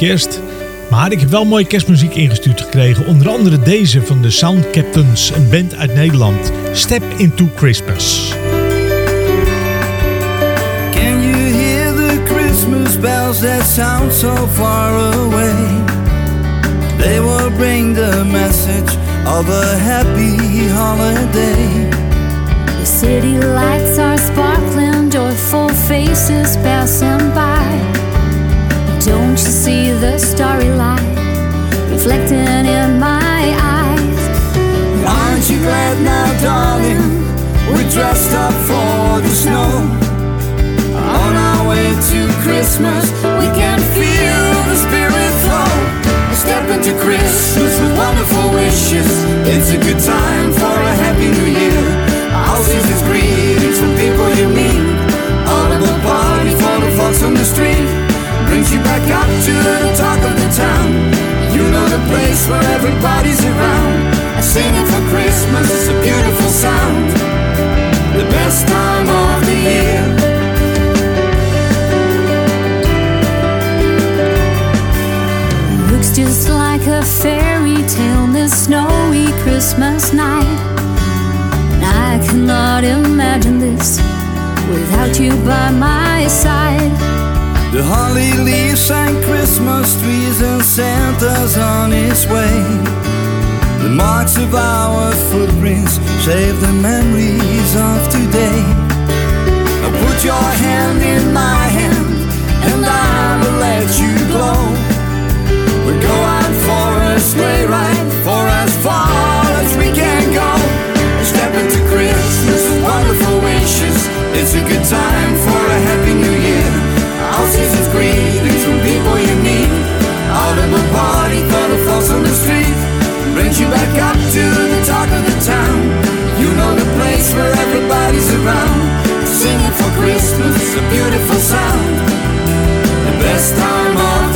[SPEAKER 1] kerst. Maar ik heb wel mooie kerstmuziek ingestuurd gekregen. Onder andere deze van de Sound Captains, een band uit Nederland. Step into Christmas.
[SPEAKER 9] Can you hear the Christmas bells that sound so far away? They will bring the message of a happy holiday.
[SPEAKER 12] The city lights are sparkling, joyful faces passing by. Don't you see the starry light reflecting in my eyes?
[SPEAKER 9] Aren't you glad now, darling? We're dressed up for the snow. On our way to Christmas, we can feel the spirit flow. Step into Christmas with wonderful wishes. It's a good time for a happy new year. I'll see this green. I got to the talk of the town. You know the place where everybody's around. Singing for Christmas, it's a beautiful sound. The best time of the year.
[SPEAKER 12] looks just like a fairy tale this snowy Christmas night. And I cannot imagine this without you by my side.
[SPEAKER 9] The holly leaves and Christmas trees and Santa's on his way. The marks of our footprints save the memories of today. Now put your hand in my hand and I will let you go. We go out for a sleigh ride for as far as we can go. Step into Christmas wonderful wishes. It's a good time greetings from people you meet. Out of a party for the folks on the street. Brings you back up to the talk of the town. You know the place where everybody's around. Singing for Christmas, a beautiful sound. The best time of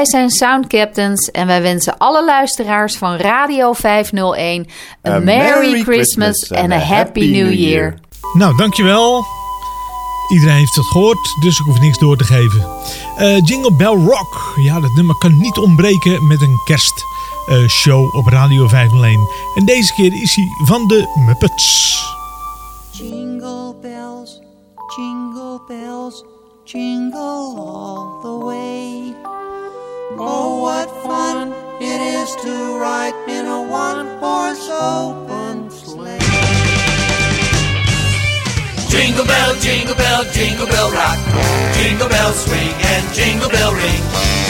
[SPEAKER 7] wij zijn Sound Captains en wij wensen alle luisteraars van Radio 501 een
[SPEAKER 1] A
[SPEAKER 7] Merry,
[SPEAKER 1] Merry
[SPEAKER 7] Christmas en een
[SPEAKER 1] a
[SPEAKER 7] Happy New Year.
[SPEAKER 1] Nou, dankjewel. Iedereen heeft het gehoord, dus ik hoef niks door te geven. Eh, Jingle Bell Rock. Ja, dat nummer kan niet ontbreken met een kerstshow op Radio 501. En deze keer is hij van de Muppets.
[SPEAKER 35] Jingle
[SPEAKER 33] bell swing and jingle bell ring.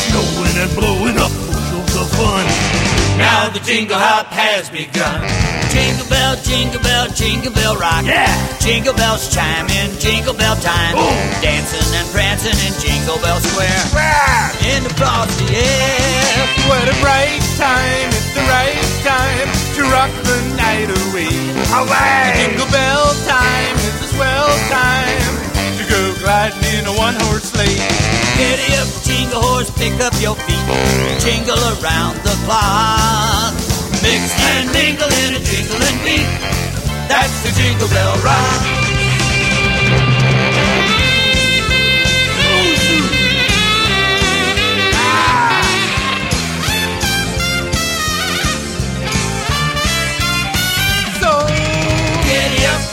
[SPEAKER 33] Snowing and blowing up bushels of fun. Now the jingle hop has begun. Jingle bell, jingle bell, jingle bell rock. Yeah! Jingle bells chime in jingle bell time. Dancing and prancing in Jingle Bell Square. In the frosty air.
[SPEAKER 36] What a bright time, it's the right time to rock the night away.
[SPEAKER 33] Away!
[SPEAKER 36] Jingle bell time is a swell time go gliding in a one horse sleigh.
[SPEAKER 33] Giddy up, jingle horse, pick up your feet. Jingle around the clock. Mix and mingle in a jingling beat. That's the Jingle Bell Rock.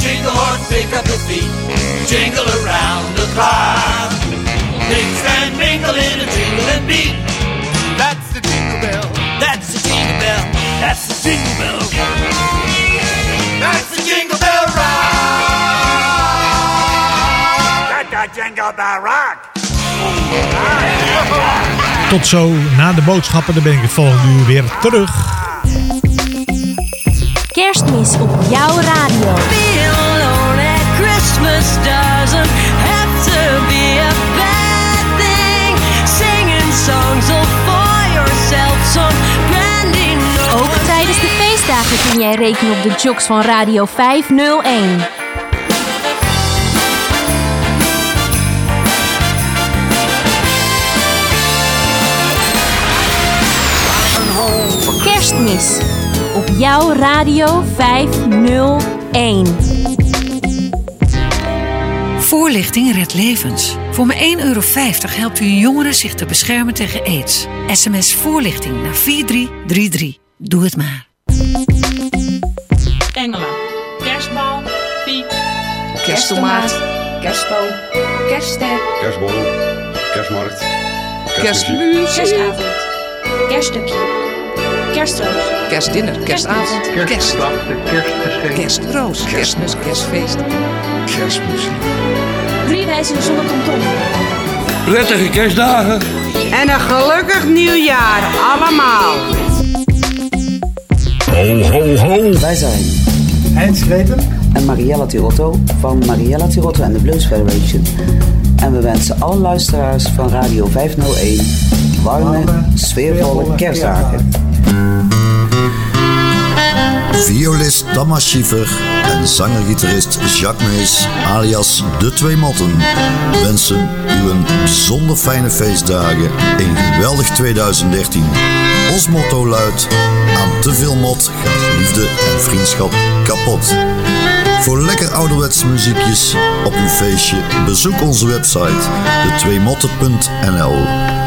[SPEAKER 33] Jingle horse, pick up your feet. Jingle around the clock. Mix and mingle in a jingling beat.
[SPEAKER 36] That's the jingle bell.
[SPEAKER 33] That's the jingle bell. That's the jingle bell. That's the jingle bell rock. That's the jingle bell rock.
[SPEAKER 1] Tot zo na de boodschappen, dan ben ik het volgende uur weer terug.
[SPEAKER 7] Kerstmis op jouw radio.
[SPEAKER 28] Being alone at Christmas doesn't have to be a bad thing. Singing songs all for yourself, some brandy
[SPEAKER 7] Ook tijdens de feestdagen kun jij rekenen op de jocks van Radio 501. Kerstmis
[SPEAKER 12] op jouw Radio 501.
[SPEAKER 37] Voorlichting redt levens. Voor maar 1,50 euro helpt u een jongere zich te beschermen tegen aids. SMS voorlichting naar 4333. Doe het maar.
[SPEAKER 38] Engelen. Kerstbal. Piek.
[SPEAKER 4] Kersttomaat. Kerstboom. Kerstster.
[SPEAKER 5] Kerstborrel, kerstmarkt,
[SPEAKER 4] Kerstmuziek.
[SPEAKER 38] Kerstavond. Kerststukje. Kerstroos.
[SPEAKER 4] Kerstdinner. Kerstavond. Kerstdag. Kerstroos. Kerstmis. Kerstfeest.
[SPEAKER 5] kerstmuziek.
[SPEAKER 38] Drie wijzen zonder kanton.
[SPEAKER 5] Prettige kerstdagen.
[SPEAKER 39] En een gelukkig nieuwjaar allemaal.
[SPEAKER 11] Ho, ho, ho.
[SPEAKER 40] Wij zijn Heinz Greten en Mariella Tirotto van Mariella Tirotto en de Blues Federation. En we wensen alle luisteraars van Radio 501 warme, sfeervolle kerstdagen.
[SPEAKER 41] Violist Thomas Schiefer en zanger-gitarist Jacques Mees alias De Twee Motten wensen u een bijzonder fijne feestdagen in geweldig 2013. Ons motto luidt, aan te veel mot gaat liefde en vriendschap kapot. Voor lekker ouderwetse muziekjes op uw feestje bezoek onze website detweemotten.nl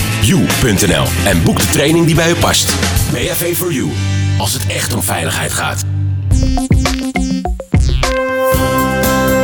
[SPEAKER 42] www.bav-4-u.nl en boek de training die bij u past. BHV for You, als het echt om veiligheid gaat.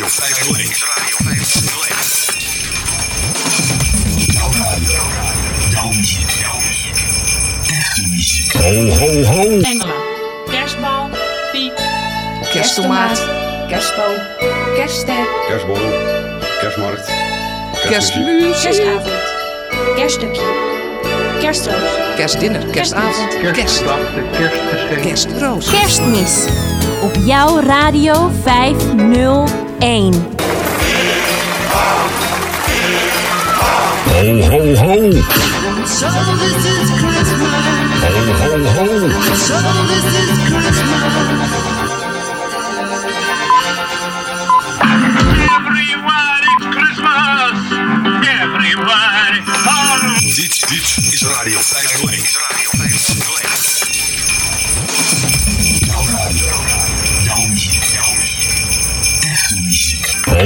[SPEAKER 2] Radio 501. Radio 501. Jouw radio. Jouw muziek. Jouw muziek. Echte muziek.
[SPEAKER 11] Ho, ho, ho.
[SPEAKER 38] Engelen. Kerstbal. Piek.
[SPEAKER 4] Kersttomaat. Kerstboom. Kerstster.
[SPEAKER 5] Kerstborrel, kerstmarkt,
[SPEAKER 4] Kerstmuziek.
[SPEAKER 38] Kerstavond. Kerststukje. Kerstroos.
[SPEAKER 4] Kerstdinner. Kerstavond. Kerstdag. Kerstroos.
[SPEAKER 12] Kerstmis op jouw Radio 501.
[SPEAKER 11] Ho, ho, ho.
[SPEAKER 9] Christmas.
[SPEAKER 11] Ho, ho, ho.
[SPEAKER 9] So this is Christmas.
[SPEAKER 2] Dit, dit is Radio 501.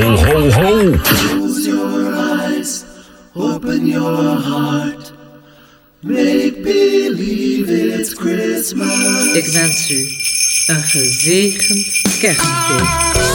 [SPEAKER 11] Ho, ho, ho.
[SPEAKER 9] Close your eyes, open your heart. Make believe it's Christmas.
[SPEAKER 10] Ik wens u een gezegend kerstfeest.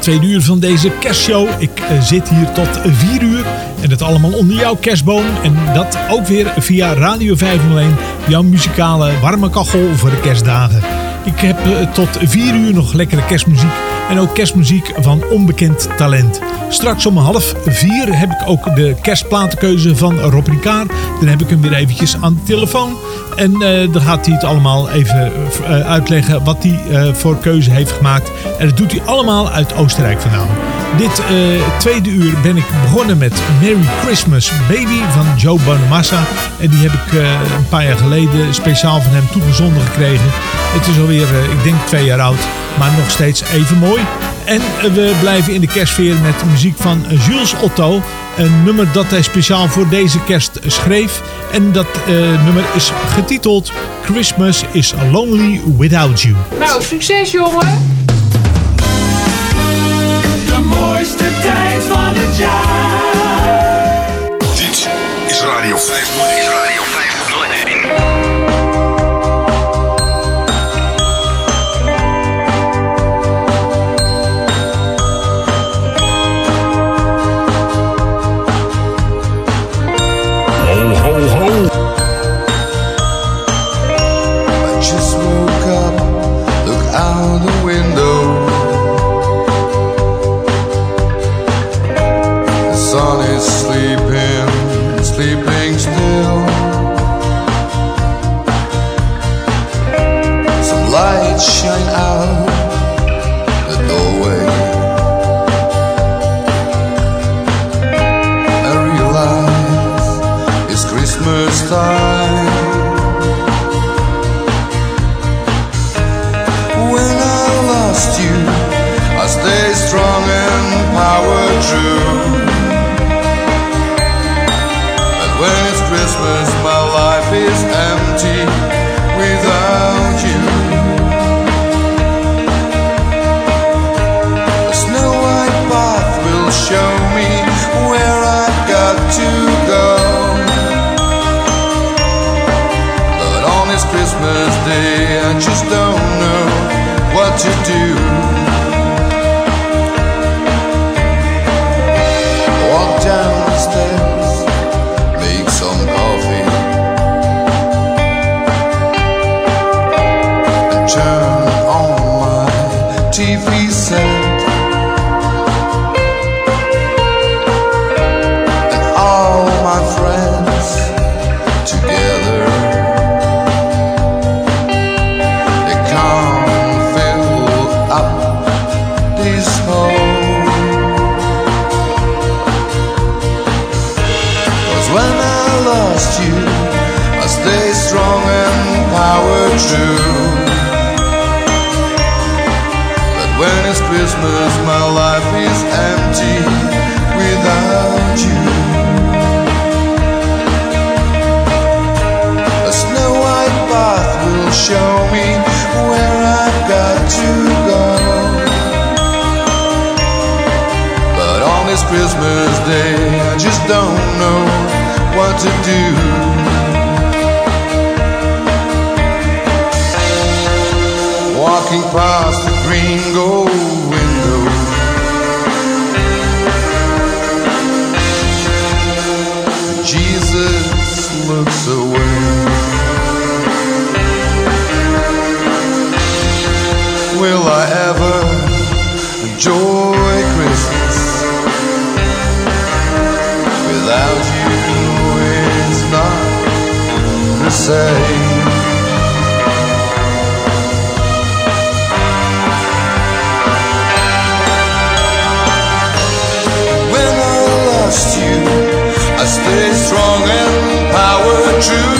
[SPEAKER 11] Tweede uur van deze kerstshow. Ik eh, zit hier tot 4 uur en dat allemaal onder jouw kerstboom. En dat ook weer via Radio 501, jouw muzikale warme kachel voor de kerstdagen. Ik heb eh, tot 4 uur nog lekkere kerstmuziek en ook kerstmuziek van onbekend talent. Straks om half vier heb ik ook de kerstplatenkeuze van Rob Ricard. Dan heb ik hem weer eventjes aan de telefoon. En eh, dan gaat hij het allemaal even eh, uitleggen wat hij eh, voor keuze heeft gemaakt. En dat doet hij allemaal uit Oostenrijk vandaan. Dit tweede uur ben ik begonnen met Merry Christmas Baby van Joe Bonamassa. En die heb ik een paar jaar geleden speciaal van hem toegezonden gekregen. Het is alweer, ik denk twee jaar oud, maar nog steeds even mooi. En we blijven in de kerstfeer met muziek van Jules Otto. Een nummer dat hij speciaal voor deze kerst schreef. En dat eh, nummer is getiteld Christmas is Lonely Without You.
[SPEAKER 39] Nou, succes jongen!
[SPEAKER 9] De mooiste tijd van het jaar.
[SPEAKER 43] Dit is Radio 5. Dit is Radio my life is empty without you. A snow white path will show me where I've got to go. But on this Christmas day, I just don't know what to do. Walking past the green gold enjoy Christmas without you? It's not the same. When I lost you, I stay strong and power true.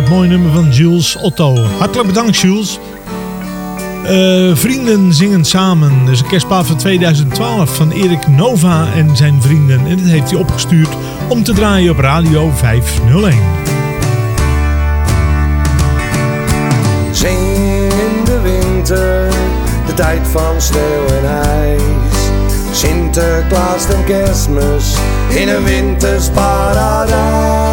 [SPEAKER 11] een schitterend mooi nummer van Jules Otto. Hartelijk bedankt Jules. Eh, vrienden zingen samen. Dat is een kerstpaal van 2012 van Erik Nova en zijn vrienden. En dat heeft hij opgestuurd om te draaien op Radio 501.
[SPEAKER 9] Zing in de winter, de tijd van sneeuw en ijs. Sinterklaas en kerstmis in een winters paradijs.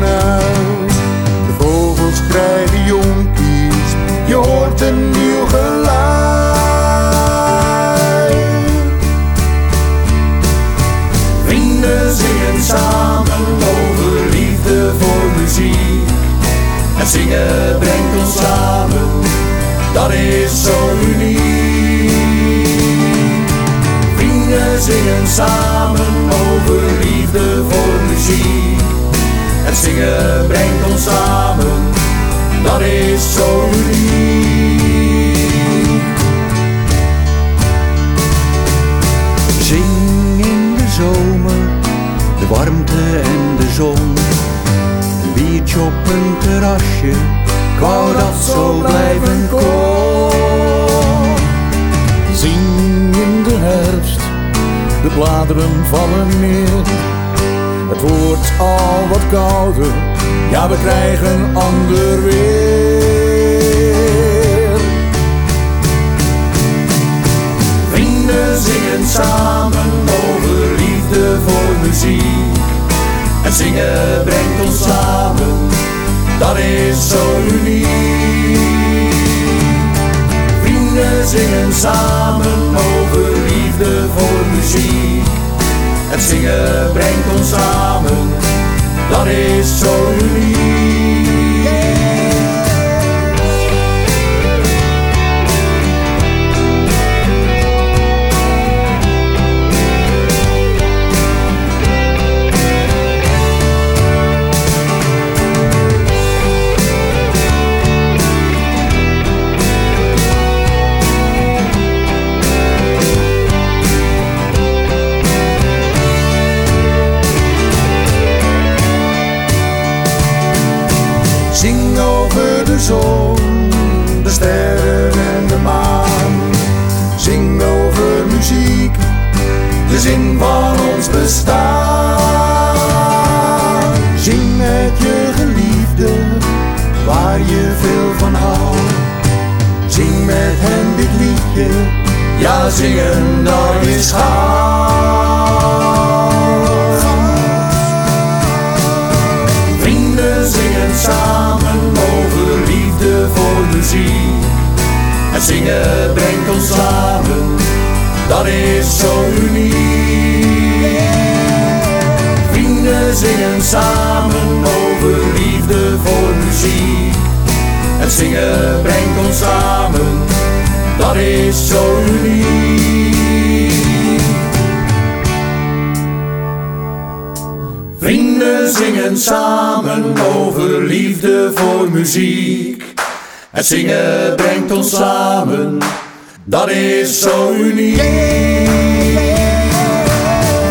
[SPEAKER 9] De vogels krijgen jonkies, je hoort een nieuw geluid. Vrienden zingen samen over liefde voor muziek. Het zingen brengt ons samen, dat is zo uniek. Vrienden zingen samen over liefde. Zingen brengt ons samen, dat is zo uniek. Zing in de zomer, de warmte en de zon. Een biertje op een terrasje, ik wou dat zo blijven kon. Zing in de herfst, de bladeren vallen neer. Het wordt al wat kouder, ja we krijgen ander weer. Vrienden zingen samen over liefde voor muziek. Het zingen brengt ons samen, dat is zo uniek. Vrienden zingen samen over liefde voor muziek. Het zingen brengt ons samen, dat is zo uniek. Muziek. Het zingen brengt ons samen, dat is zo uniek.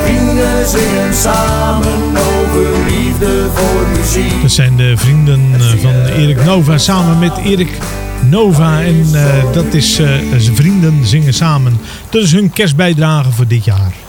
[SPEAKER 9] Vrienden zingen samen over liefde voor muziek. Dat
[SPEAKER 11] zijn de vrienden van Erik Nova samen met Erik Nova. En eh, dat is zijn vrienden zingen samen. Dat is hun kerstbijdrage voor dit jaar.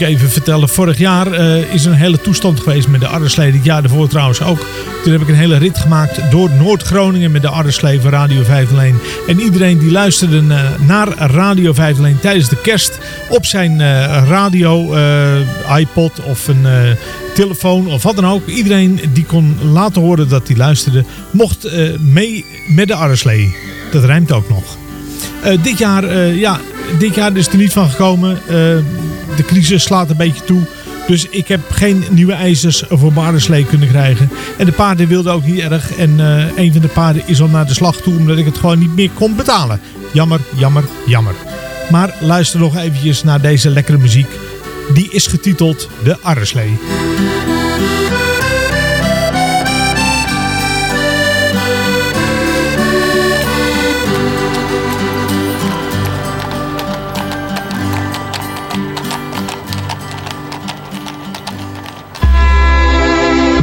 [SPEAKER 11] Even vertellen. Vorig jaar eh, is een hele toestand geweest met de Arreslee. Dit jaar ervoor trouwens ook. Toen heb ik een hele rit gemaakt door Noord-Groningen met de Arreslee van Radio 501. En iedereen die luisterde eh, naar Radio 501 tijdens de kerst op zijn eh, radio, iPod of een telefoon of wat dan ook. Iedereen die kon laten horen dat hij luisterde, mocht mee met de Arreslee. Dat rijmt ook nog. Dit jaar, ja, dit jaar is er niet van gekomen. De crisis slaat een beetje toe. Dus ik heb geen nieuwe ijzers voor mijn Arreslee kunnen krijgen. En de paarden wilden ook niet erg. En eh, een van de paarden is al naar de slag toe omdat ik het gewoon niet meer kon betalen. Jammer, jammer, jammer. Maar luister nog eventjes naar deze lekkere muziek. Die is getiteld De Arreslee.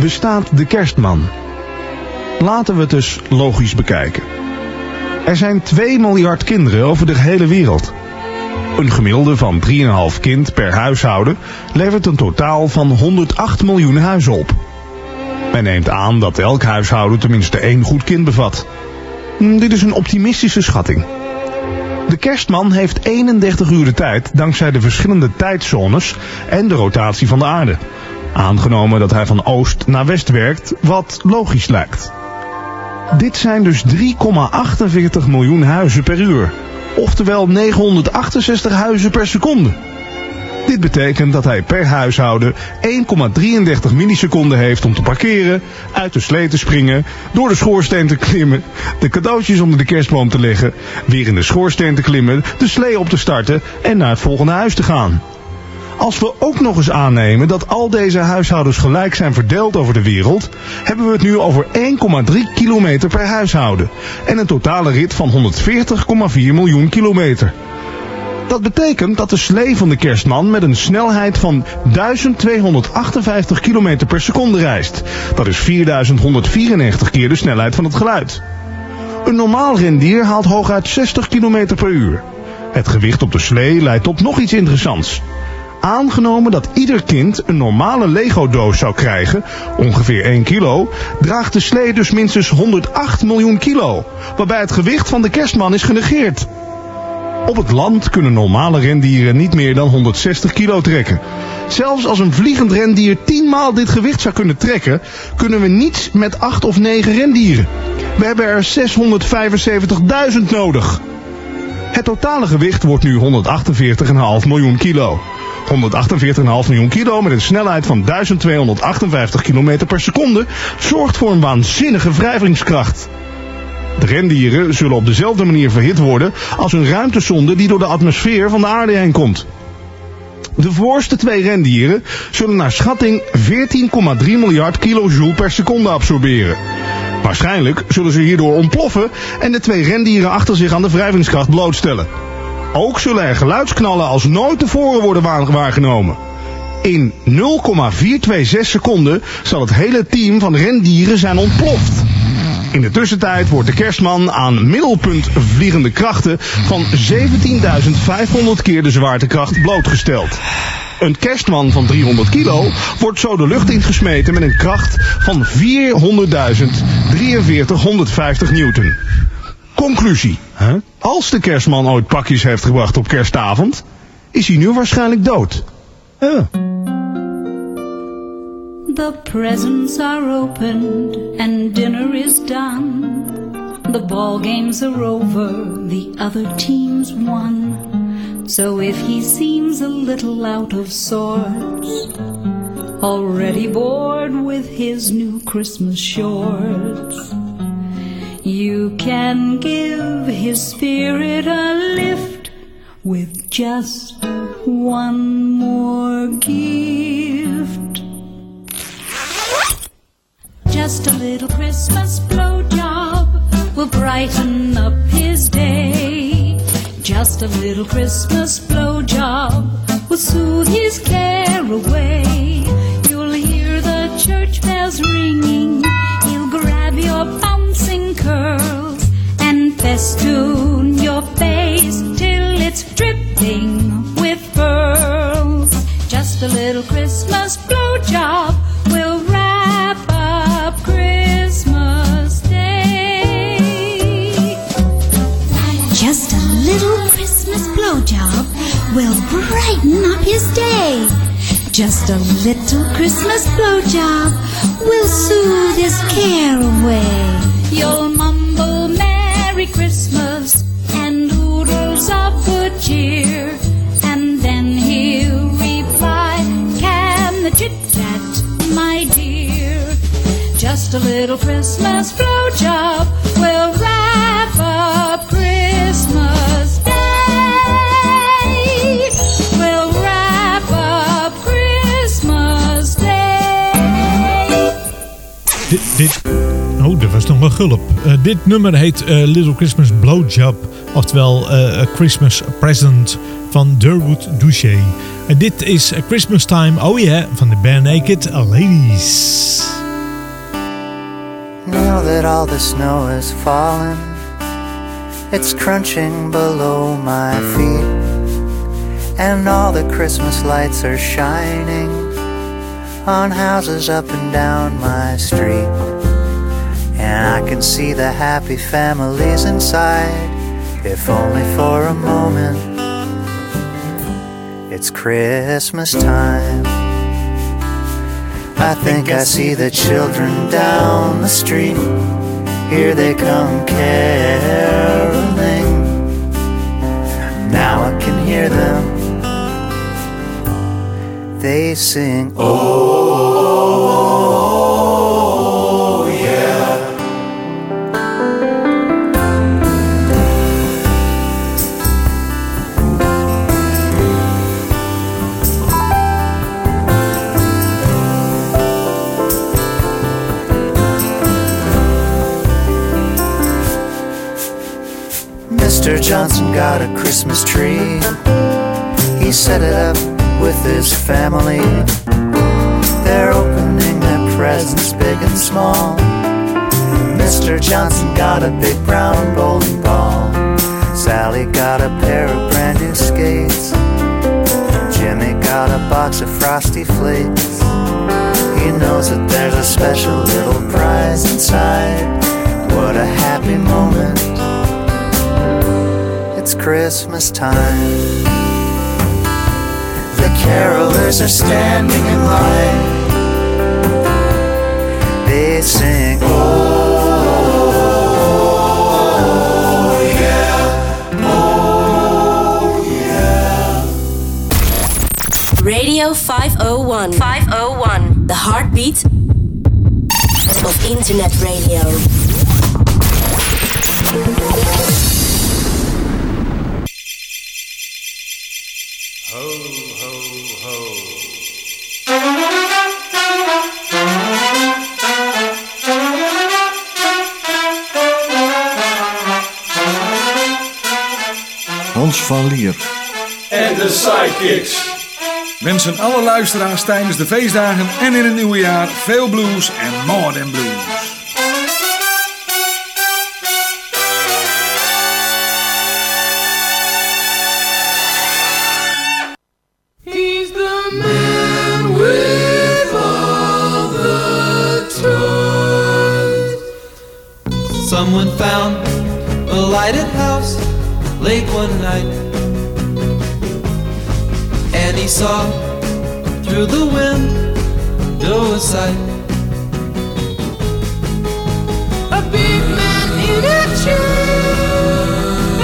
[SPEAKER 44] Bestaat de kerstman? Laten we het dus logisch bekijken. Er zijn 2 miljard kinderen over de hele wereld. Een gemiddelde van 3,5 kind per huishouden levert een totaal van 108 miljoen huizen op. Men neemt aan dat elk huishouden tenminste één goed kind bevat. Hm, Dit is een optimistische schatting. De kerstman heeft 31 uur de tijd dankzij de verschillende tijdzones en de rotatie van de aarde. Aangenomen dat hij van oost naar west werkt, wat logisch lijkt. Dit zijn dus 3,48 miljoen huizen per uur. Oftewel 968 huizen per seconde. Dit betekent dat hij per huishouden 1,33 milliseconden heeft om te parkeren, uit de slee te springen, door de schoorsteen te klimmen, de cadeautjes onder de kerstboom te leggen, weer in de schoorsteen te klimmen, de slee op te starten en naar het volgende huis te gaan. Als we ook nog eens aannemen dat al deze huishoudens gelijk zijn verdeeld over de wereld, hebben we het nu over 1,3 kilometer per huishouden en een totale rit van 140,4 miljoen kilometer. Dat betekent dat de slee van de kerstman met een snelheid van 1258 km per seconde reist. Dat is 4194 keer de snelheid van het geluid. Een normaal rendier haalt hooguit 60 km per uur. Het gewicht op de slee leidt tot nog iets interessants. Aangenomen dat ieder kind een normale Lego-doos zou krijgen, ongeveer 1 kilo, draagt de slee dus minstens 108 miljoen kilo, waarbij het gewicht van de kerstman is genegeerd. Op het land kunnen normale rendieren niet meer dan 160 kilo trekken. Zelfs als een vliegend rendier 10 maal dit gewicht zou kunnen trekken, kunnen we niets met 8 of 9 rendieren. We hebben er 675.000 nodig. Het totale gewicht wordt nu 148,5 miljoen kilo. 148,5 miljoen kilo met een snelheid van 1258 km per seconde zorgt voor een waanzinnige wrijvingskracht. De rendieren zullen op dezelfde manier verhit worden als een ruimtesonde die door de atmosfeer van de aarde heen komt. De voorste twee rendieren zullen naar schatting 14,3 miljard kilojoule per seconde absorberen. Waarschijnlijk zullen ze hierdoor ontploffen en de twee rendieren achter zich aan de wrijvingskracht blootstellen. Ook zullen er geluidsknallen als nooit tevoren worden waar- waargenomen. In 0,426 seconden zal het hele team van rendieren zijn ontploft. In de tussentijd wordt de kerstman aan middelpunt vliegende krachten van 17.500 keer de zwaartekracht blootgesteld. Een kerstman van 300 kilo wordt zo de lucht ingesmeten met een kracht van 400.04350 newton. Conclusie. Als de kerstman ooit pakjes heeft gebracht op kerstavond, is hij nu waarschijnlijk dood. Ja.
[SPEAKER 12] The presents are opened and dinner is done. The ball games are over, the other team's won. So if he seems a little out of sorts, already bored with his new Christmas shorts, you can give his spirit a lift with just one more gift. Just a little Christmas blowjob will brighten up his day. Just a little Christmas blowjob will soothe his care away. Festoon your face till it's dripping with pearls. Just a little Christmas blowjob will wrap up Christmas Day. Just a little Christmas blowjob will brighten up his day. Just a little Christmas blowjob will soothe his care away. Mumble Merry Christmas and oodles of good cheer. And then he'll reply, Can the chit chat, my dear? Just a little Christmas blowjob will wrap up Christmas Day. Will wrap up Christmas Day.
[SPEAKER 11] Dit, dit, nog wel gulp. Eh, dit nummer heet eh, Little Christmas Blowjob. Oftewel eh, A Christmas Present van Durwood Douche. En dit is A Christmas Time, oh yeah, van de Bare Naked Ladies.
[SPEAKER 45] Now that all the snow has fallen, it's crunching below my feet, and all the Christmas lights are shining on houses up and down my street. And I can see the happy families inside, if only for a moment. It's Christmas time. I think I see the children down the street. Here they come caroling. Now I can hear them. They sing, Oh, oh, oh, oh Mr. Johnson got a Christmas tree. He set it up with his family. They're opening their presents big and small. Mr. Johnson got a big brown bowling ball. Sally got a pair of brand new skates. Jimmy got a box of frosty flakes. He knows that there's a special little prize inside. What a happy moment. It's Christmas time. The carolers are standing in line. They sing, Oh, yeah, oh, yeah.
[SPEAKER 46] Radio 501. 501. The heartbeat of internet radio.
[SPEAKER 47] Van Lier.
[SPEAKER 48] En de Sidekicks. Wensen alle luisteraars tijdens de feestdagen en in het nieuwe jaar veel blues en more than blues.
[SPEAKER 49] He's the man with all the toys.
[SPEAKER 23] Someone found a lighted house late one night, and he saw through the window a sight.
[SPEAKER 49] A big man in a chair.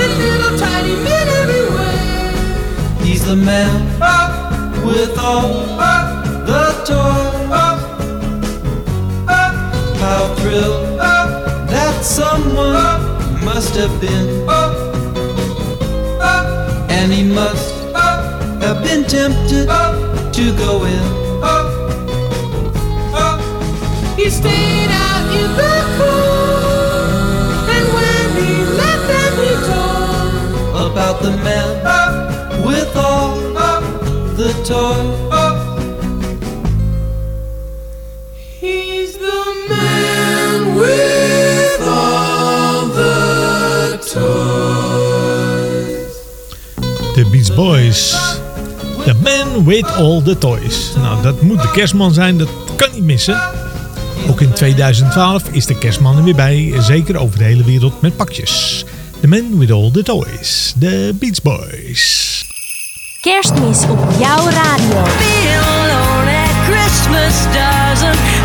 [SPEAKER 49] And little tiny men everywhere.
[SPEAKER 23] He's the man with all the toys. How thrilled that someone must have been, and he must have been tempted to go in.
[SPEAKER 49] He stayed out in the cold. And when he left them, he told
[SPEAKER 23] about the man with all the toys.
[SPEAKER 11] Beach Boys. The Man with All the Toys. Nou, dat moet de kerstman zijn, dat kan niet missen. Ook in 2012 is de kerstman er weer bij, zeker over de hele wereld met pakjes. The Man with All the Toys. De Beach Boys.
[SPEAKER 7] Kerstmis op jouw radio.
[SPEAKER 1] Being alone at Christmas doesn't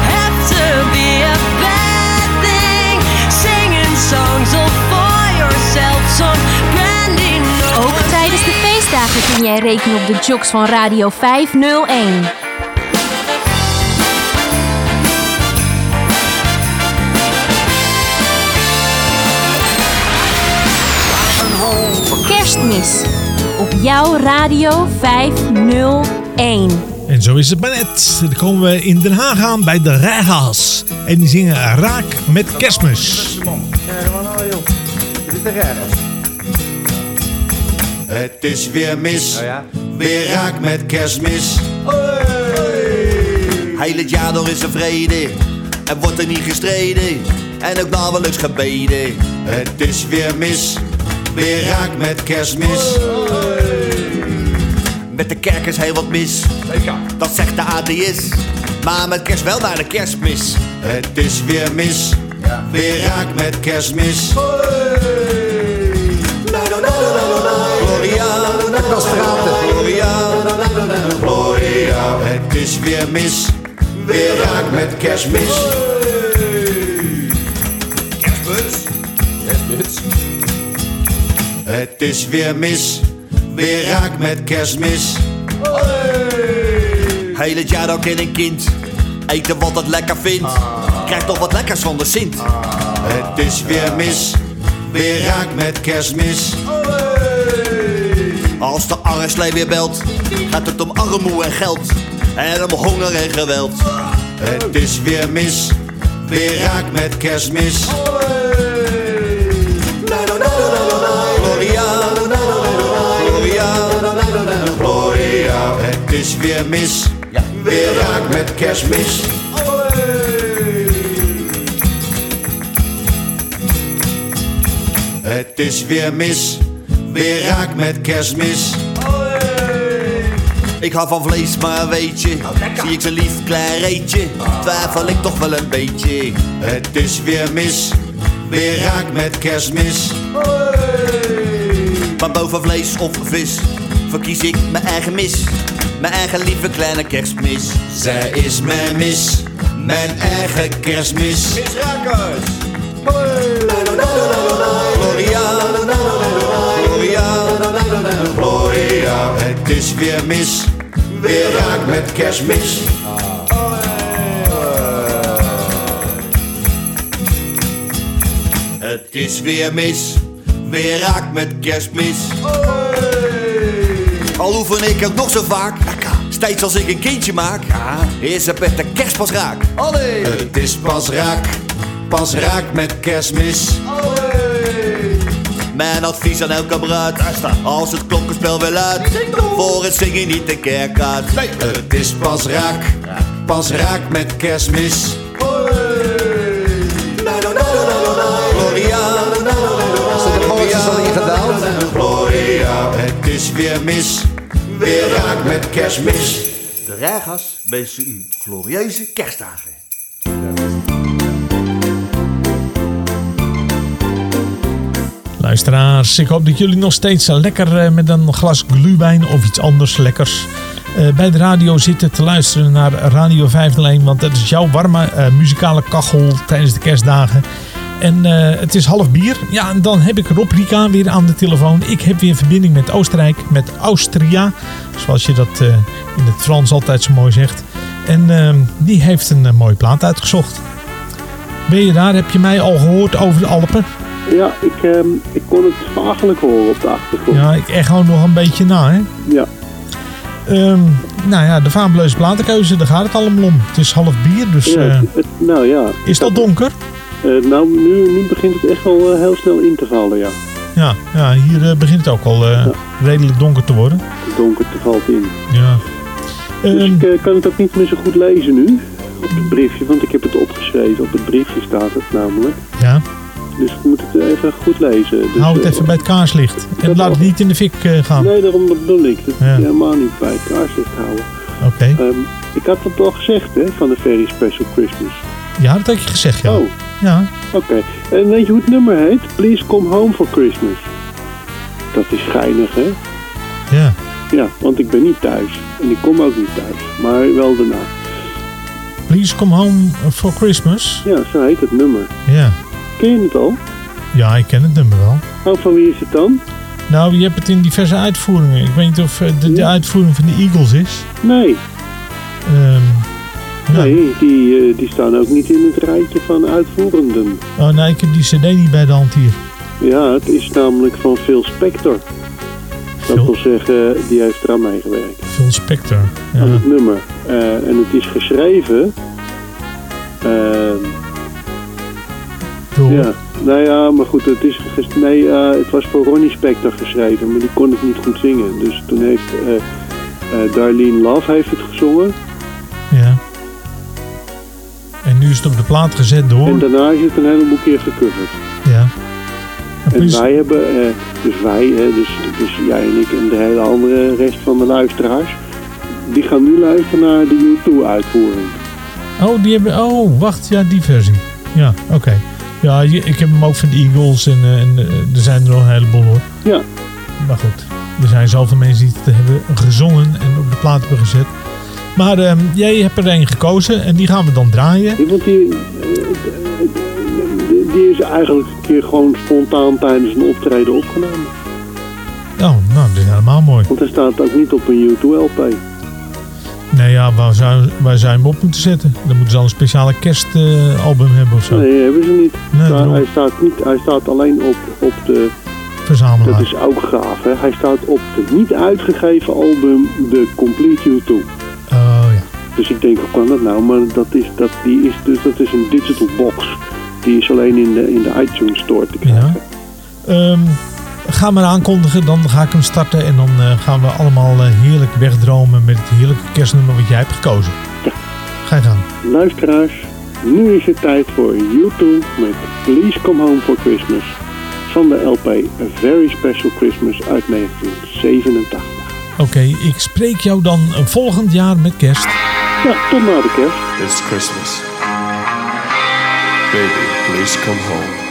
[SPEAKER 7] kun jij rekenen op de jocks van Radio 501. Kerstmis op jouw Radio 501.
[SPEAKER 11] En zo is het maar net. Dan komen we in Den Haag aan bij de Rijgaas. En die zingen Raak met Kerstmis.
[SPEAKER 33] Het is weer mis, weer raak met kerstmis. Heel het jaar door is er vrede, en wordt er niet gestreden, en ook nauwelijks gebeden. Het is weer mis, weer raak met kerstmis. Met de kerk is heel wat mis, dat zegt de atheïst. Maar met kerst wel naar de kerstmis. Het is weer mis, weer raak met kerstmis. Gloria, Gloria, Gloria, het is weer mis, weer raak met kerstmis. Het is weer mis, weer raak met kerstmis. Heel het jaar ook in een kind, eten wat het lekker vindt. Krijgt toch wat lekkers van de Sint. Het is weer mis, weer raak met kerstmis. Als de arreslee weer belt, gaat het om armoe en geld. En om honger en geweld. Het is weer mis, weer raak met kerstmis. Het is weer mis, weer raak met kerstmis. Het is weer mis, weer raak met kerstmis. Ik hou van vlees, maar weet je, zie ik zo'n lief klein reetje, twijfel ik toch wel een beetje. Het is weer mis, weer raak met kerstmis. Maar boven vlees of vis, verkies ik mijn eigen mis. Mijn eigen lieve kleine kerstmis. Zij is mijn mis, mijn eigen kerstmis. Misrakers! Gloria, weer mis, weer raak met kerstmis. Het is weer mis, weer raak met kerstmis. Al oefen ik het nog zo vaak, steeds als ik een kindje maak, is het met de kerst pas raak. Het is pas raak, pas raak met kerstmis.
[SPEAKER 50] Mijn advies aan elke bruid. Als het klokkenspel wil uit. Voor het zingen niet de kerk uit. Het is pas raak. Pas raak met kerstmis. Gloria. Het is weer mis. Weer raak met kerstmis.
[SPEAKER 51] De Regas wensen u glorieuze kerstdagen.
[SPEAKER 11] Luisteraars, ik hoop dat jullie nog steeds lekker eh, met een glas glühwein of iets anders lekkers eh, bij de radio zitten te luisteren naar Radio 501. Want dat is jouw warme eh, muzikale kachel tijdens de kerstdagen. En het is half bier. Ja, en dan heb ik Rob Rika weer aan de telefoon. Ik heb weer verbinding met Oostenrijk, met Austria. Zoals je dat in het Frans altijd zo mooi zegt. En eh, die heeft een mooie plaat uitgezocht. Ben je daar? Heb je mij al gehoord over de Alpen?
[SPEAKER 16] Ja, ik, ehm, ik kon het vagelijk horen op de achtergrond.
[SPEAKER 11] Ja, ik echo nog een beetje na, hè?
[SPEAKER 16] Ja.
[SPEAKER 11] Ehm, nou ja, de fabuleuze platenkeuze, daar gaat het allemaal om. Het is half bier, dus...
[SPEAKER 16] Ja,
[SPEAKER 11] eh,
[SPEAKER 16] het- het- nou ja.
[SPEAKER 11] is dat donker?
[SPEAKER 16] Eh, nou, nu, nu begint het echt wel eh, heel snel in te vallen, ja.
[SPEAKER 11] Ja, ja hier begint het ook al redelijk donker te worden.
[SPEAKER 16] Donker te valt in.
[SPEAKER 11] Ja.
[SPEAKER 16] Dus
[SPEAKER 11] Ehm.
[SPEAKER 16] ik kan het ook niet meer zo goed lezen nu. Op het briefje, want ik heb het opgeschreven. Op het briefje staat het namelijk.
[SPEAKER 11] Ja.
[SPEAKER 16] Dus ik moet het even goed lezen. Dus,
[SPEAKER 11] Hou het
[SPEAKER 16] eh,
[SPEAKER 11] even bij het kaarslicht. En laat het niet in de fik eh, gaan.
[SPEAKER 16] Nee, daarom bedoel ik. Dat
[SPEAKER 11] Ja.
[SPEAKER 16] helemaal niet bij het kaarslicht houden.
[SPEAKER 11] Oké.
[SPEAKER 16] Ehm, ik had het al gezegd, hè, van de Very Special Christmas.
[SPEAKER 11] Ja, dat had je gezegd, ja.
[SPEAKER 16] Oh.
[SPEAKER 11] Ja.
[SPEAKER 16] Oké. En weet je hoe het nummer heet? Please Come Home for Christmas. Dat is geinig, hè?
[SPEAKER 11] Ja.
[SPEAKER 16] Ja, want ik ben niet thuis. En ik kom ook niet thuis. Maar wel daarna.
[SPEAKER 11] Please come home for Christmas.
[SPEAKER 16] Ja, zo heet het nummer.
[SPEAKER 11] Ja.
[SPEAKER 16] Ken je het al?
[SPEAKER 11] Ja, ik ken het nummer wel.
[SPEAKER 16] Oh, van wie is het dan?
[SPEAKER 11] Nou, je hebt het in diverse uitvoeringen. Ik weet niet of eh, de, de uitvoering van de Eagles is.
[SPEAKER 16] Nee.
[SPEAKER 11] Ehm,
[SPEAKER 16] Nee, die, eh, die staan ook niet in het rijtje van uitvoerenden.
[SPEAKER 11] oh nee, ik heb die cd niet bij de hand hier.
[SPEAKER 16] Ja, het is namelijk van Phil Spector. Dat wil zeggen, die heeft eraan meegewerkt.
[SPEAKER 11] Phil Spector.
[SPEAKER 16] Aan
[SPEAKER 11] Ja.
[SPEAKER 16] het nummer. Eh, en het is geschreven... ehm,
[SPEAKER 11] Door?
[SPEAKER 16] Ja, nou ja, maar goed, het, is nee, eh, het was voor Ronnie Spector geschreven, maar die kon het niet goed zingen. Dus toen heeft eh eh, Darlene Love heeft het gezongen.
[SPEAKER 11] Ja. En nu is het op de plaat gezet door.
[SPEAKER 16] En daarna is het een heleboel keer gecoverd.
[SPEAKER 11] Ja.
[SPEAKER 16] En wij hebben, eh, dus wij, dus, dus jij en ik en de hele andere rest van de luisteraars, die gaan nu luisteren naar de U2-uitvoering.
[SPEAKER 11] Oh, die hebben. Oh, wacht, ja, die versie. Ja, oké. Ja, ik heb hem ook van de Eagles en, eh, en eh, er zijn er nog een heleboel hoor.
[SPEAKER 16] Ja.
[SPEAKER 11] Maar goed, er zijn zoveel mensen die het hebben gezongen en op de plaat hebben gezet. Maar ehm, jij hebt er een gekozen en die gaan we dan draaien.
[SPEAKER 16] Want die, eh, die, die is eigenlijk een keer gewoon spontaan tijdens een optreden opgenomen.
[SPEAKER 11] Oh, nou, dat is helemaal mooi.
[SPEAKER 16] Want hij staat ook niet op een U2-LP.
[SPEAKER 11] Nee, ja, waar zou, waar zou je hem op moeten zetten? Dan moeten ze al een speciale kerstalbum hebben of zo.
[SPEAKER 16] Nee, hebben ze niet.
[SPEAKER 11] Nee,
[SPEAKER 16] Maar
[SPEAKER 11] daarom.
[SPEAKER 16] hij, staat niet hij staat alleen op, op de...
[SPEAKER 11] Verzamelaar.
[SPEAKER 16] Dat is ook gaaf, hè. Hij staat op de niet uitgegeven album The Complete U2.
[SPEAKER 11] Oh ja.
[SPEAKER 16] Dus ik denk, hoe kan dat nou? Maar dat is, dat, die is, dus dat is een digital box. Die is alleen in de, in de iTunes Store te krijgen.
[SPEAKER 11] Ehm, ga maar aankondigen, dan ga ik hem starten en dan eh, gaan we allemaal eh, heerlijk wegdromen met het heerlijke kerstnummer wat jij hebt gekozen. Ga je gang.
[SPEAKER 16] Luisteraars, nu is het tijd voor U2 met Please Come Home for Christmas. Van de LP A Very Special Christmas uit 1987.
[SPEAKER 11] Oké, ik spreek jou dan eh, volgend jaar met kerst.
[SPEAKER 16] Ja, tot na de kerst.
[SPEAKER 52] It's Christmas. Baby, please come home.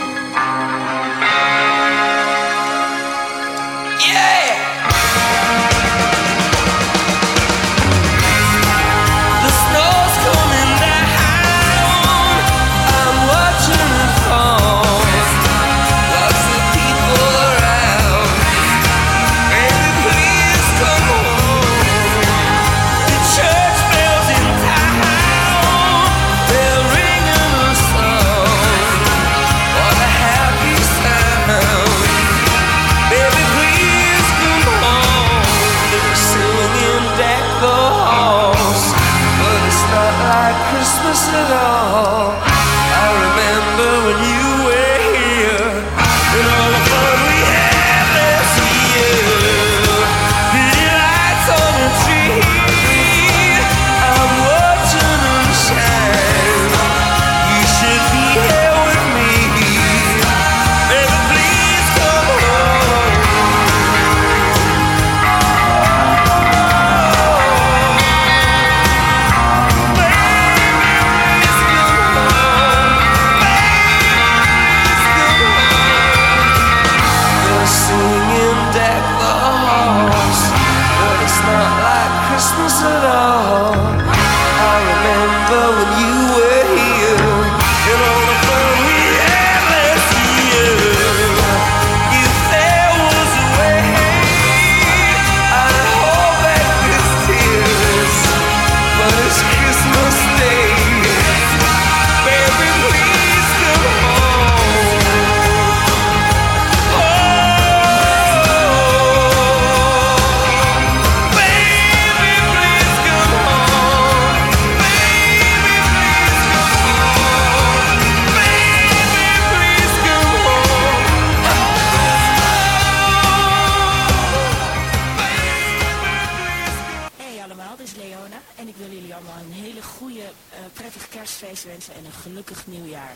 [SPEAKER 53] Kerstfeest wensen en een gelukkig nieuwjaar.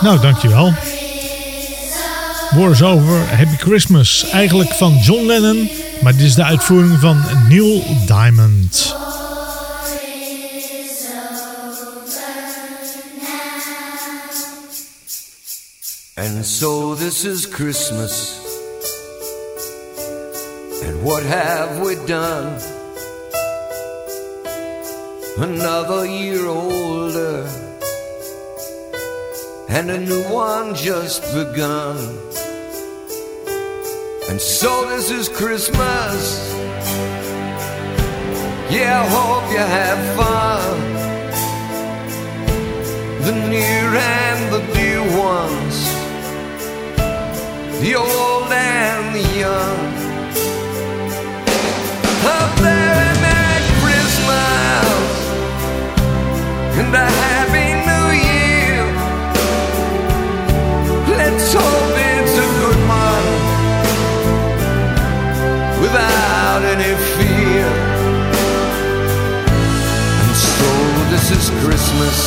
[SPEAKER 11] Nou, dankjewel. Voice over Happy Christmas. Eigenlijk van John Lennon, maar dit is de uitvoering van Neil Diamond.
[SPEAKER 54] And so this is Christmas. And what have we done? Another year older. And a new one just begun. And so this is Christmas. Yeah, I hope you have fun. The near and the dear ones the old and the young. A very Merry Christmas and a Happy New Year. Let's hope it's a good one without any fear. And so this is Christmas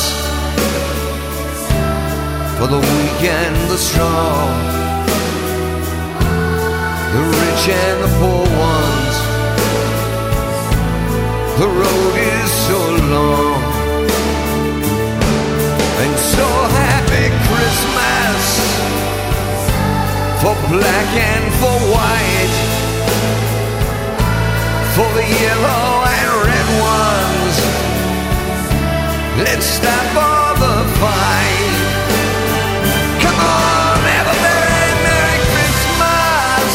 [SPEAKER 54] for the weak and the strong the rich and the poor ones. The road is so long, for black and for white, for the yellow and red ones. Let's stop all the fight. Come on, have a very Merry Christmas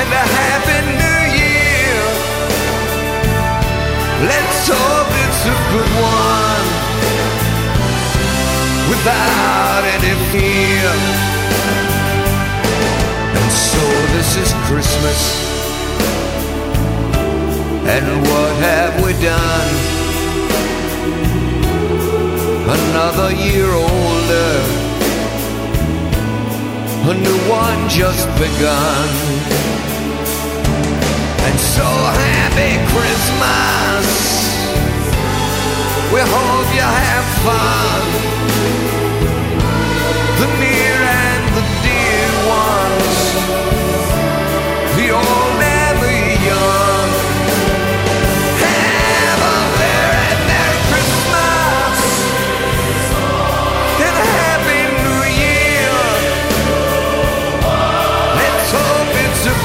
[SPEAKER 54] and a Happy New Year. Let's hope it's a good one without this is Christmas. And what have we done? Another year older. A new one just begun. And so happy Christmas. We hope you have fun. The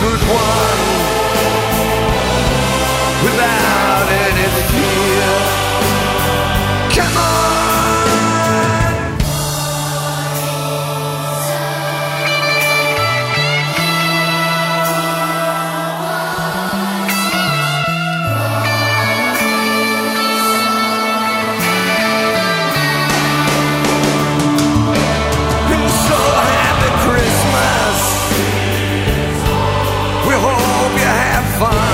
[SPEAKER 54] it's a fun.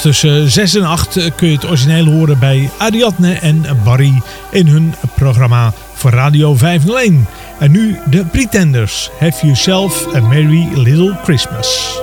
[SPEAKER 11] Tussen 6 en 8 kun je het origineel horen bij Ariadne en Barry in hun programma voor Radio 501. En nu de Pretenders. Have yourself a merry little Christmas.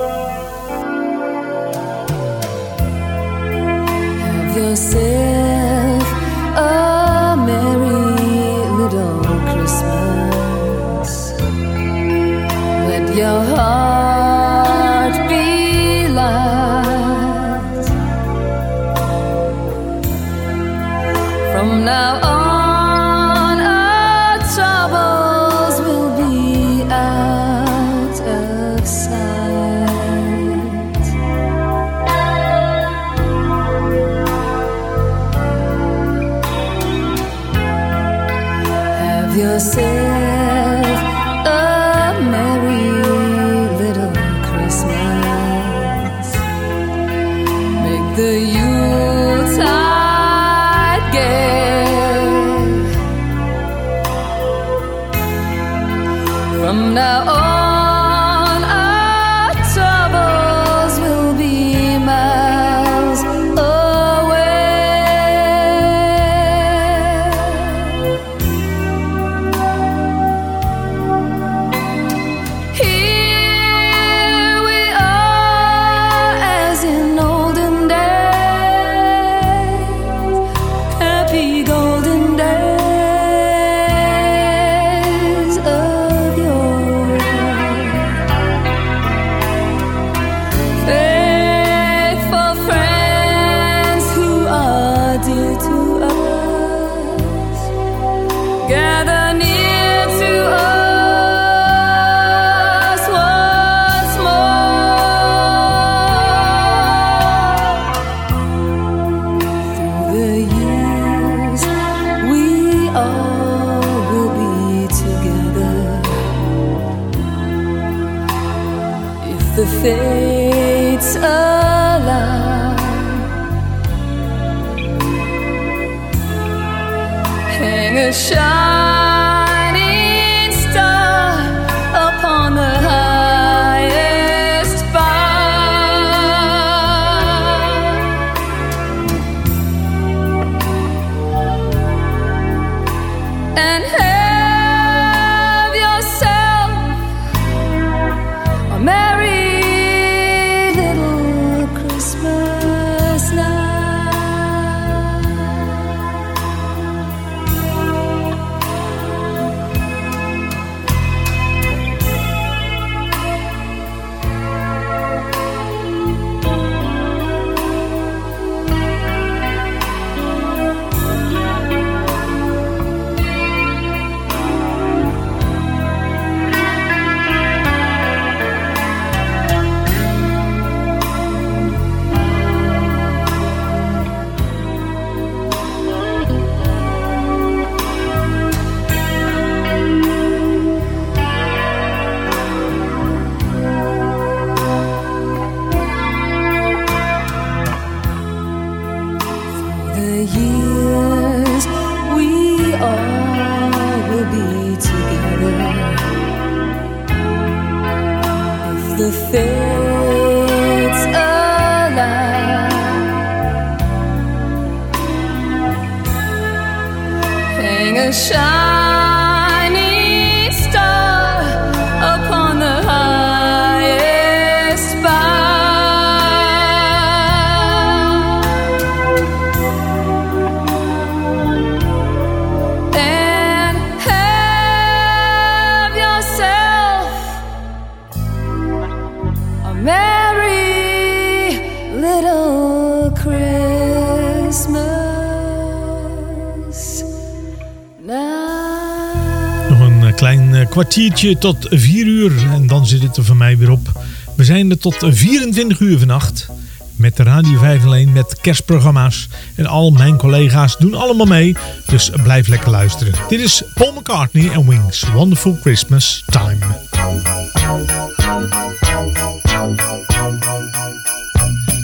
[SPEAKER 11] Kwartiertje tot 4 uur en dan zit het er voor mij weer op. We zijn er tot 24 uur vannacht. Met de Radio 501, met kerstprogramma's. En al mijn collega's doen allemaal mee. Dus blijf lekker luisteren. Dit is Paul McCartney en Wings. Wonderful Christmas Time.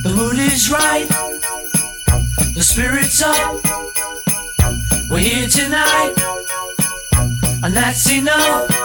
[SPEAKER 55] The mood is right, the spirit's up. We're here tonight, and that's enough.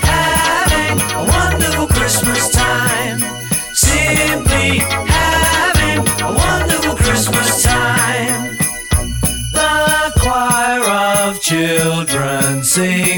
[SPEAKER 55] say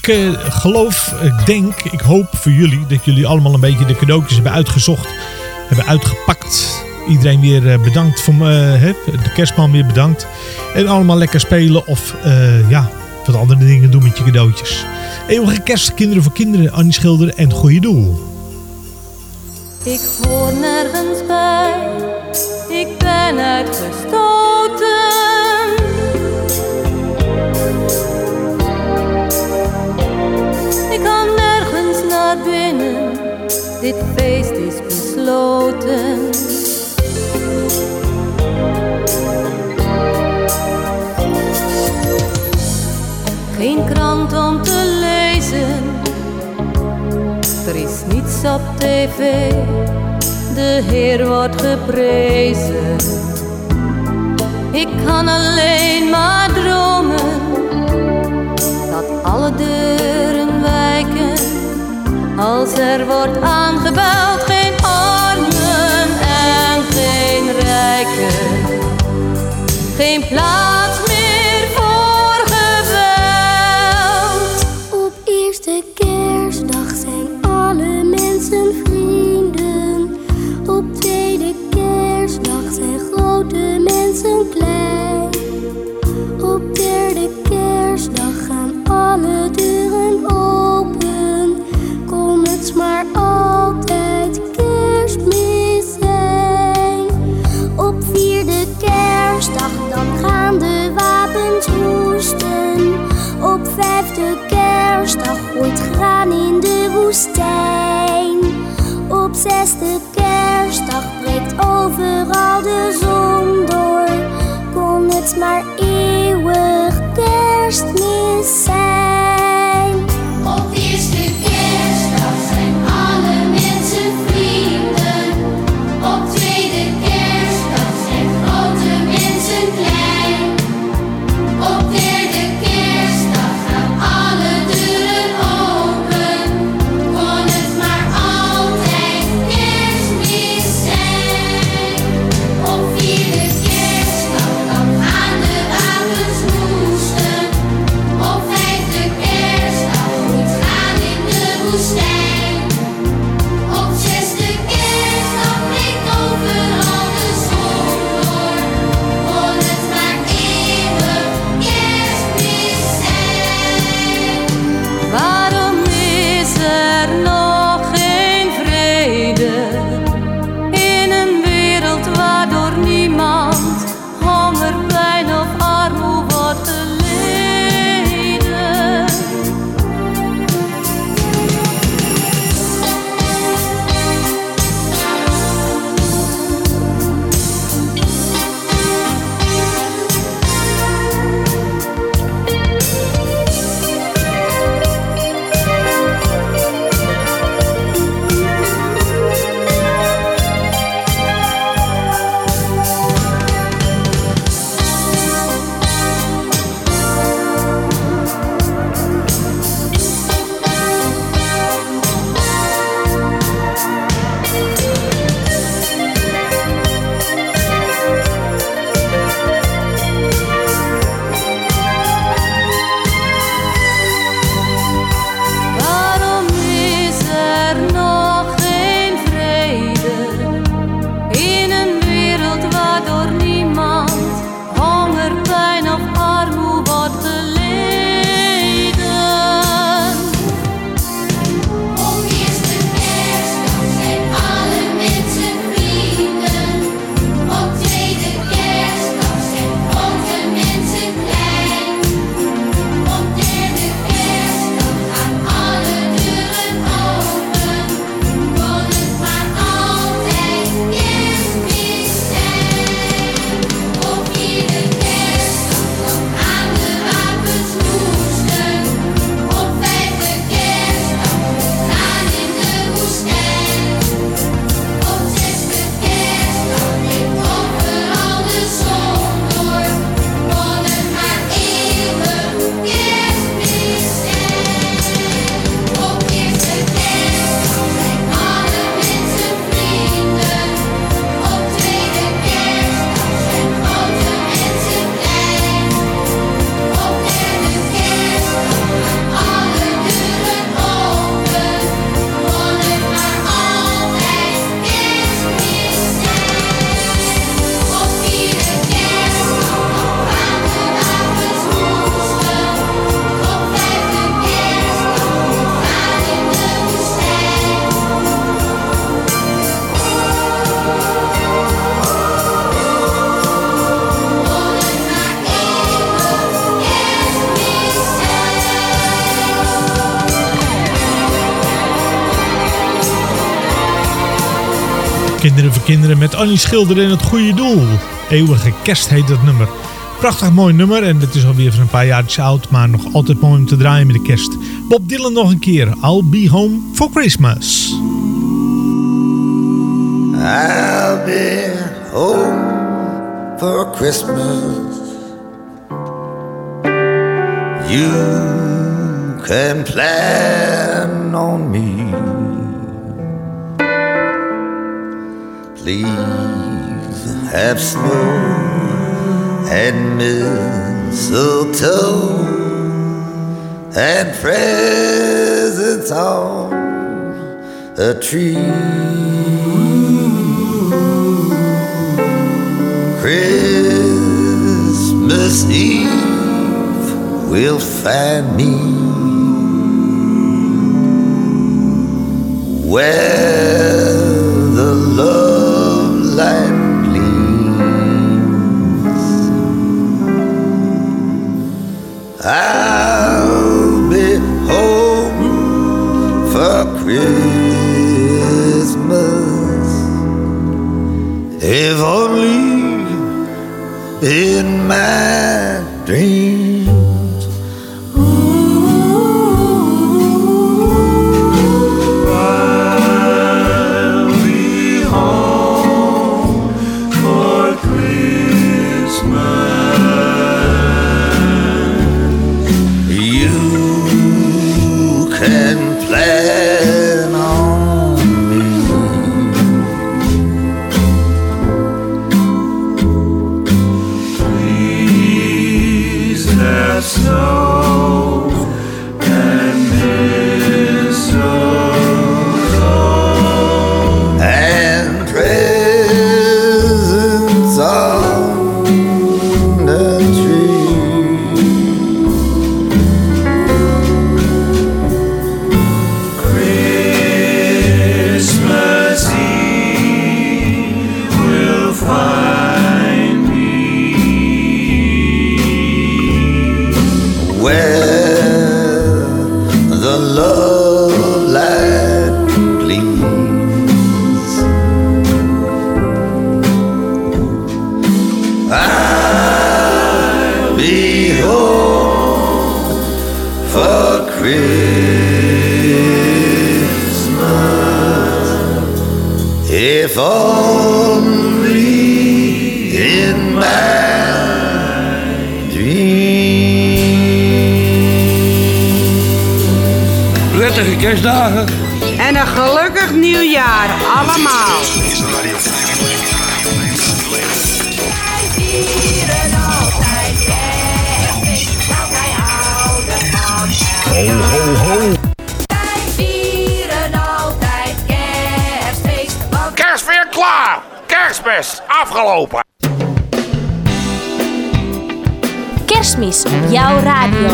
[SPEAKER 55] ik eh, geloof, ik denk, ik hoop voor jullie dat jullie allemaal een beetje de cadeautjes hebben uitgezocht, hebben uitgepakt. Iedereen weer eh, bedankt voor me, de kerstman weer bedankt. En allemaal lekker spelen of eh, ja, wat andere dingen doen met je cadeautjes. Eeuwige kerst, kinderen voor kinderen, Annie Schilder en Goeie Doel.
[SPEAKER 56] Ik hoor nergens bij, ik ben uitgestoten. Naar binnen, dit feest is besloten. Geen krant om te lezen, er is niets op tv, de Heer wordt geprezen. Ik kan alleen maar dromen dat alle als er wordt aangebeld. Geen armen en geen rijken, geen plaats
[SPEAKER 12] Op zesde kerstdag breekt overal de zon door. Kon het maar eeuwig kerstmis
[SPEAKER 11] Kinderen met Annie Schilder en het goede doel. Eeuwige kerst heet dat nummer. Prachtig mooi nummer en het is alweer van een paar jaar oud, maar nog altijd mooi om te draaien met de kerst. Bob Dylan nog een keer. I'll be home for Christmas.
[SPEAKER 30] I'll be home for Christmas. You can plan on me. Please have snow and mistletoe and presents on a tree. Christmas Eve will find me where in my dreams.
[SPEAKER 57] Prettige kerstdagen.
[SPEAKER 58] En een gelukkig nieuwjaar allemaal.
[SPEAKER 11] Ho, ho, ho.
[SPEAKER 59] vieren altijd kerstfeest. Want
[SPEAKER 14] Kerst weer klaar. Kerstmis afgelopen.
[SPEAKER 7] Kerstmis op jouw radio.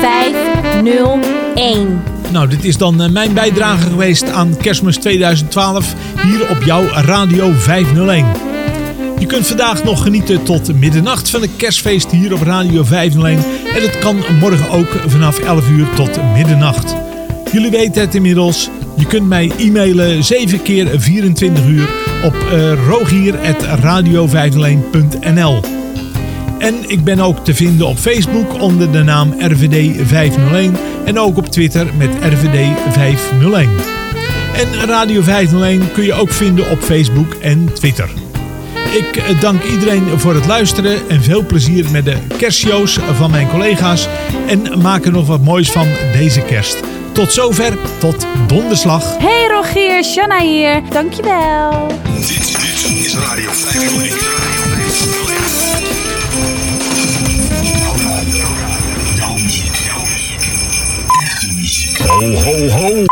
[SPEAKER 7] 501.
[SPEAKER 11] Nou, dit is dan eh, mijn bijdrage geweest aan Kerstmis 2012 hier op jouw Radio 501. Je kunt vandaag nog genieten tot middernacht van het kerstfeest hier op Radio 501. En dat kan morgen ook vanaf 11 uur tot middernacht. Jullie weten het inmiddels. Je kunt mij e-mailen 7 keer 24 uur op uh, rogier.radio501.nl En ik ben ook te vinden op Facebook onder de naam RVD 501 en ook op Twitter met RVD 501. En Radio 501 kun je ook vinden op Facebook en Twitter. Ik eh, dank iedereen voor het luisteren en veel plezier met de kerstshows van mijn collega's. En maak er nog wat moois van deze kerst. Tot zover, tot donderslag.
[SPEAKER 60] Hey Rogier, Shanna hier. Dankjewel.
[SPEAKER 2] Dit, dit is Radio 501.
[SPEAKER 11] Ho, ho.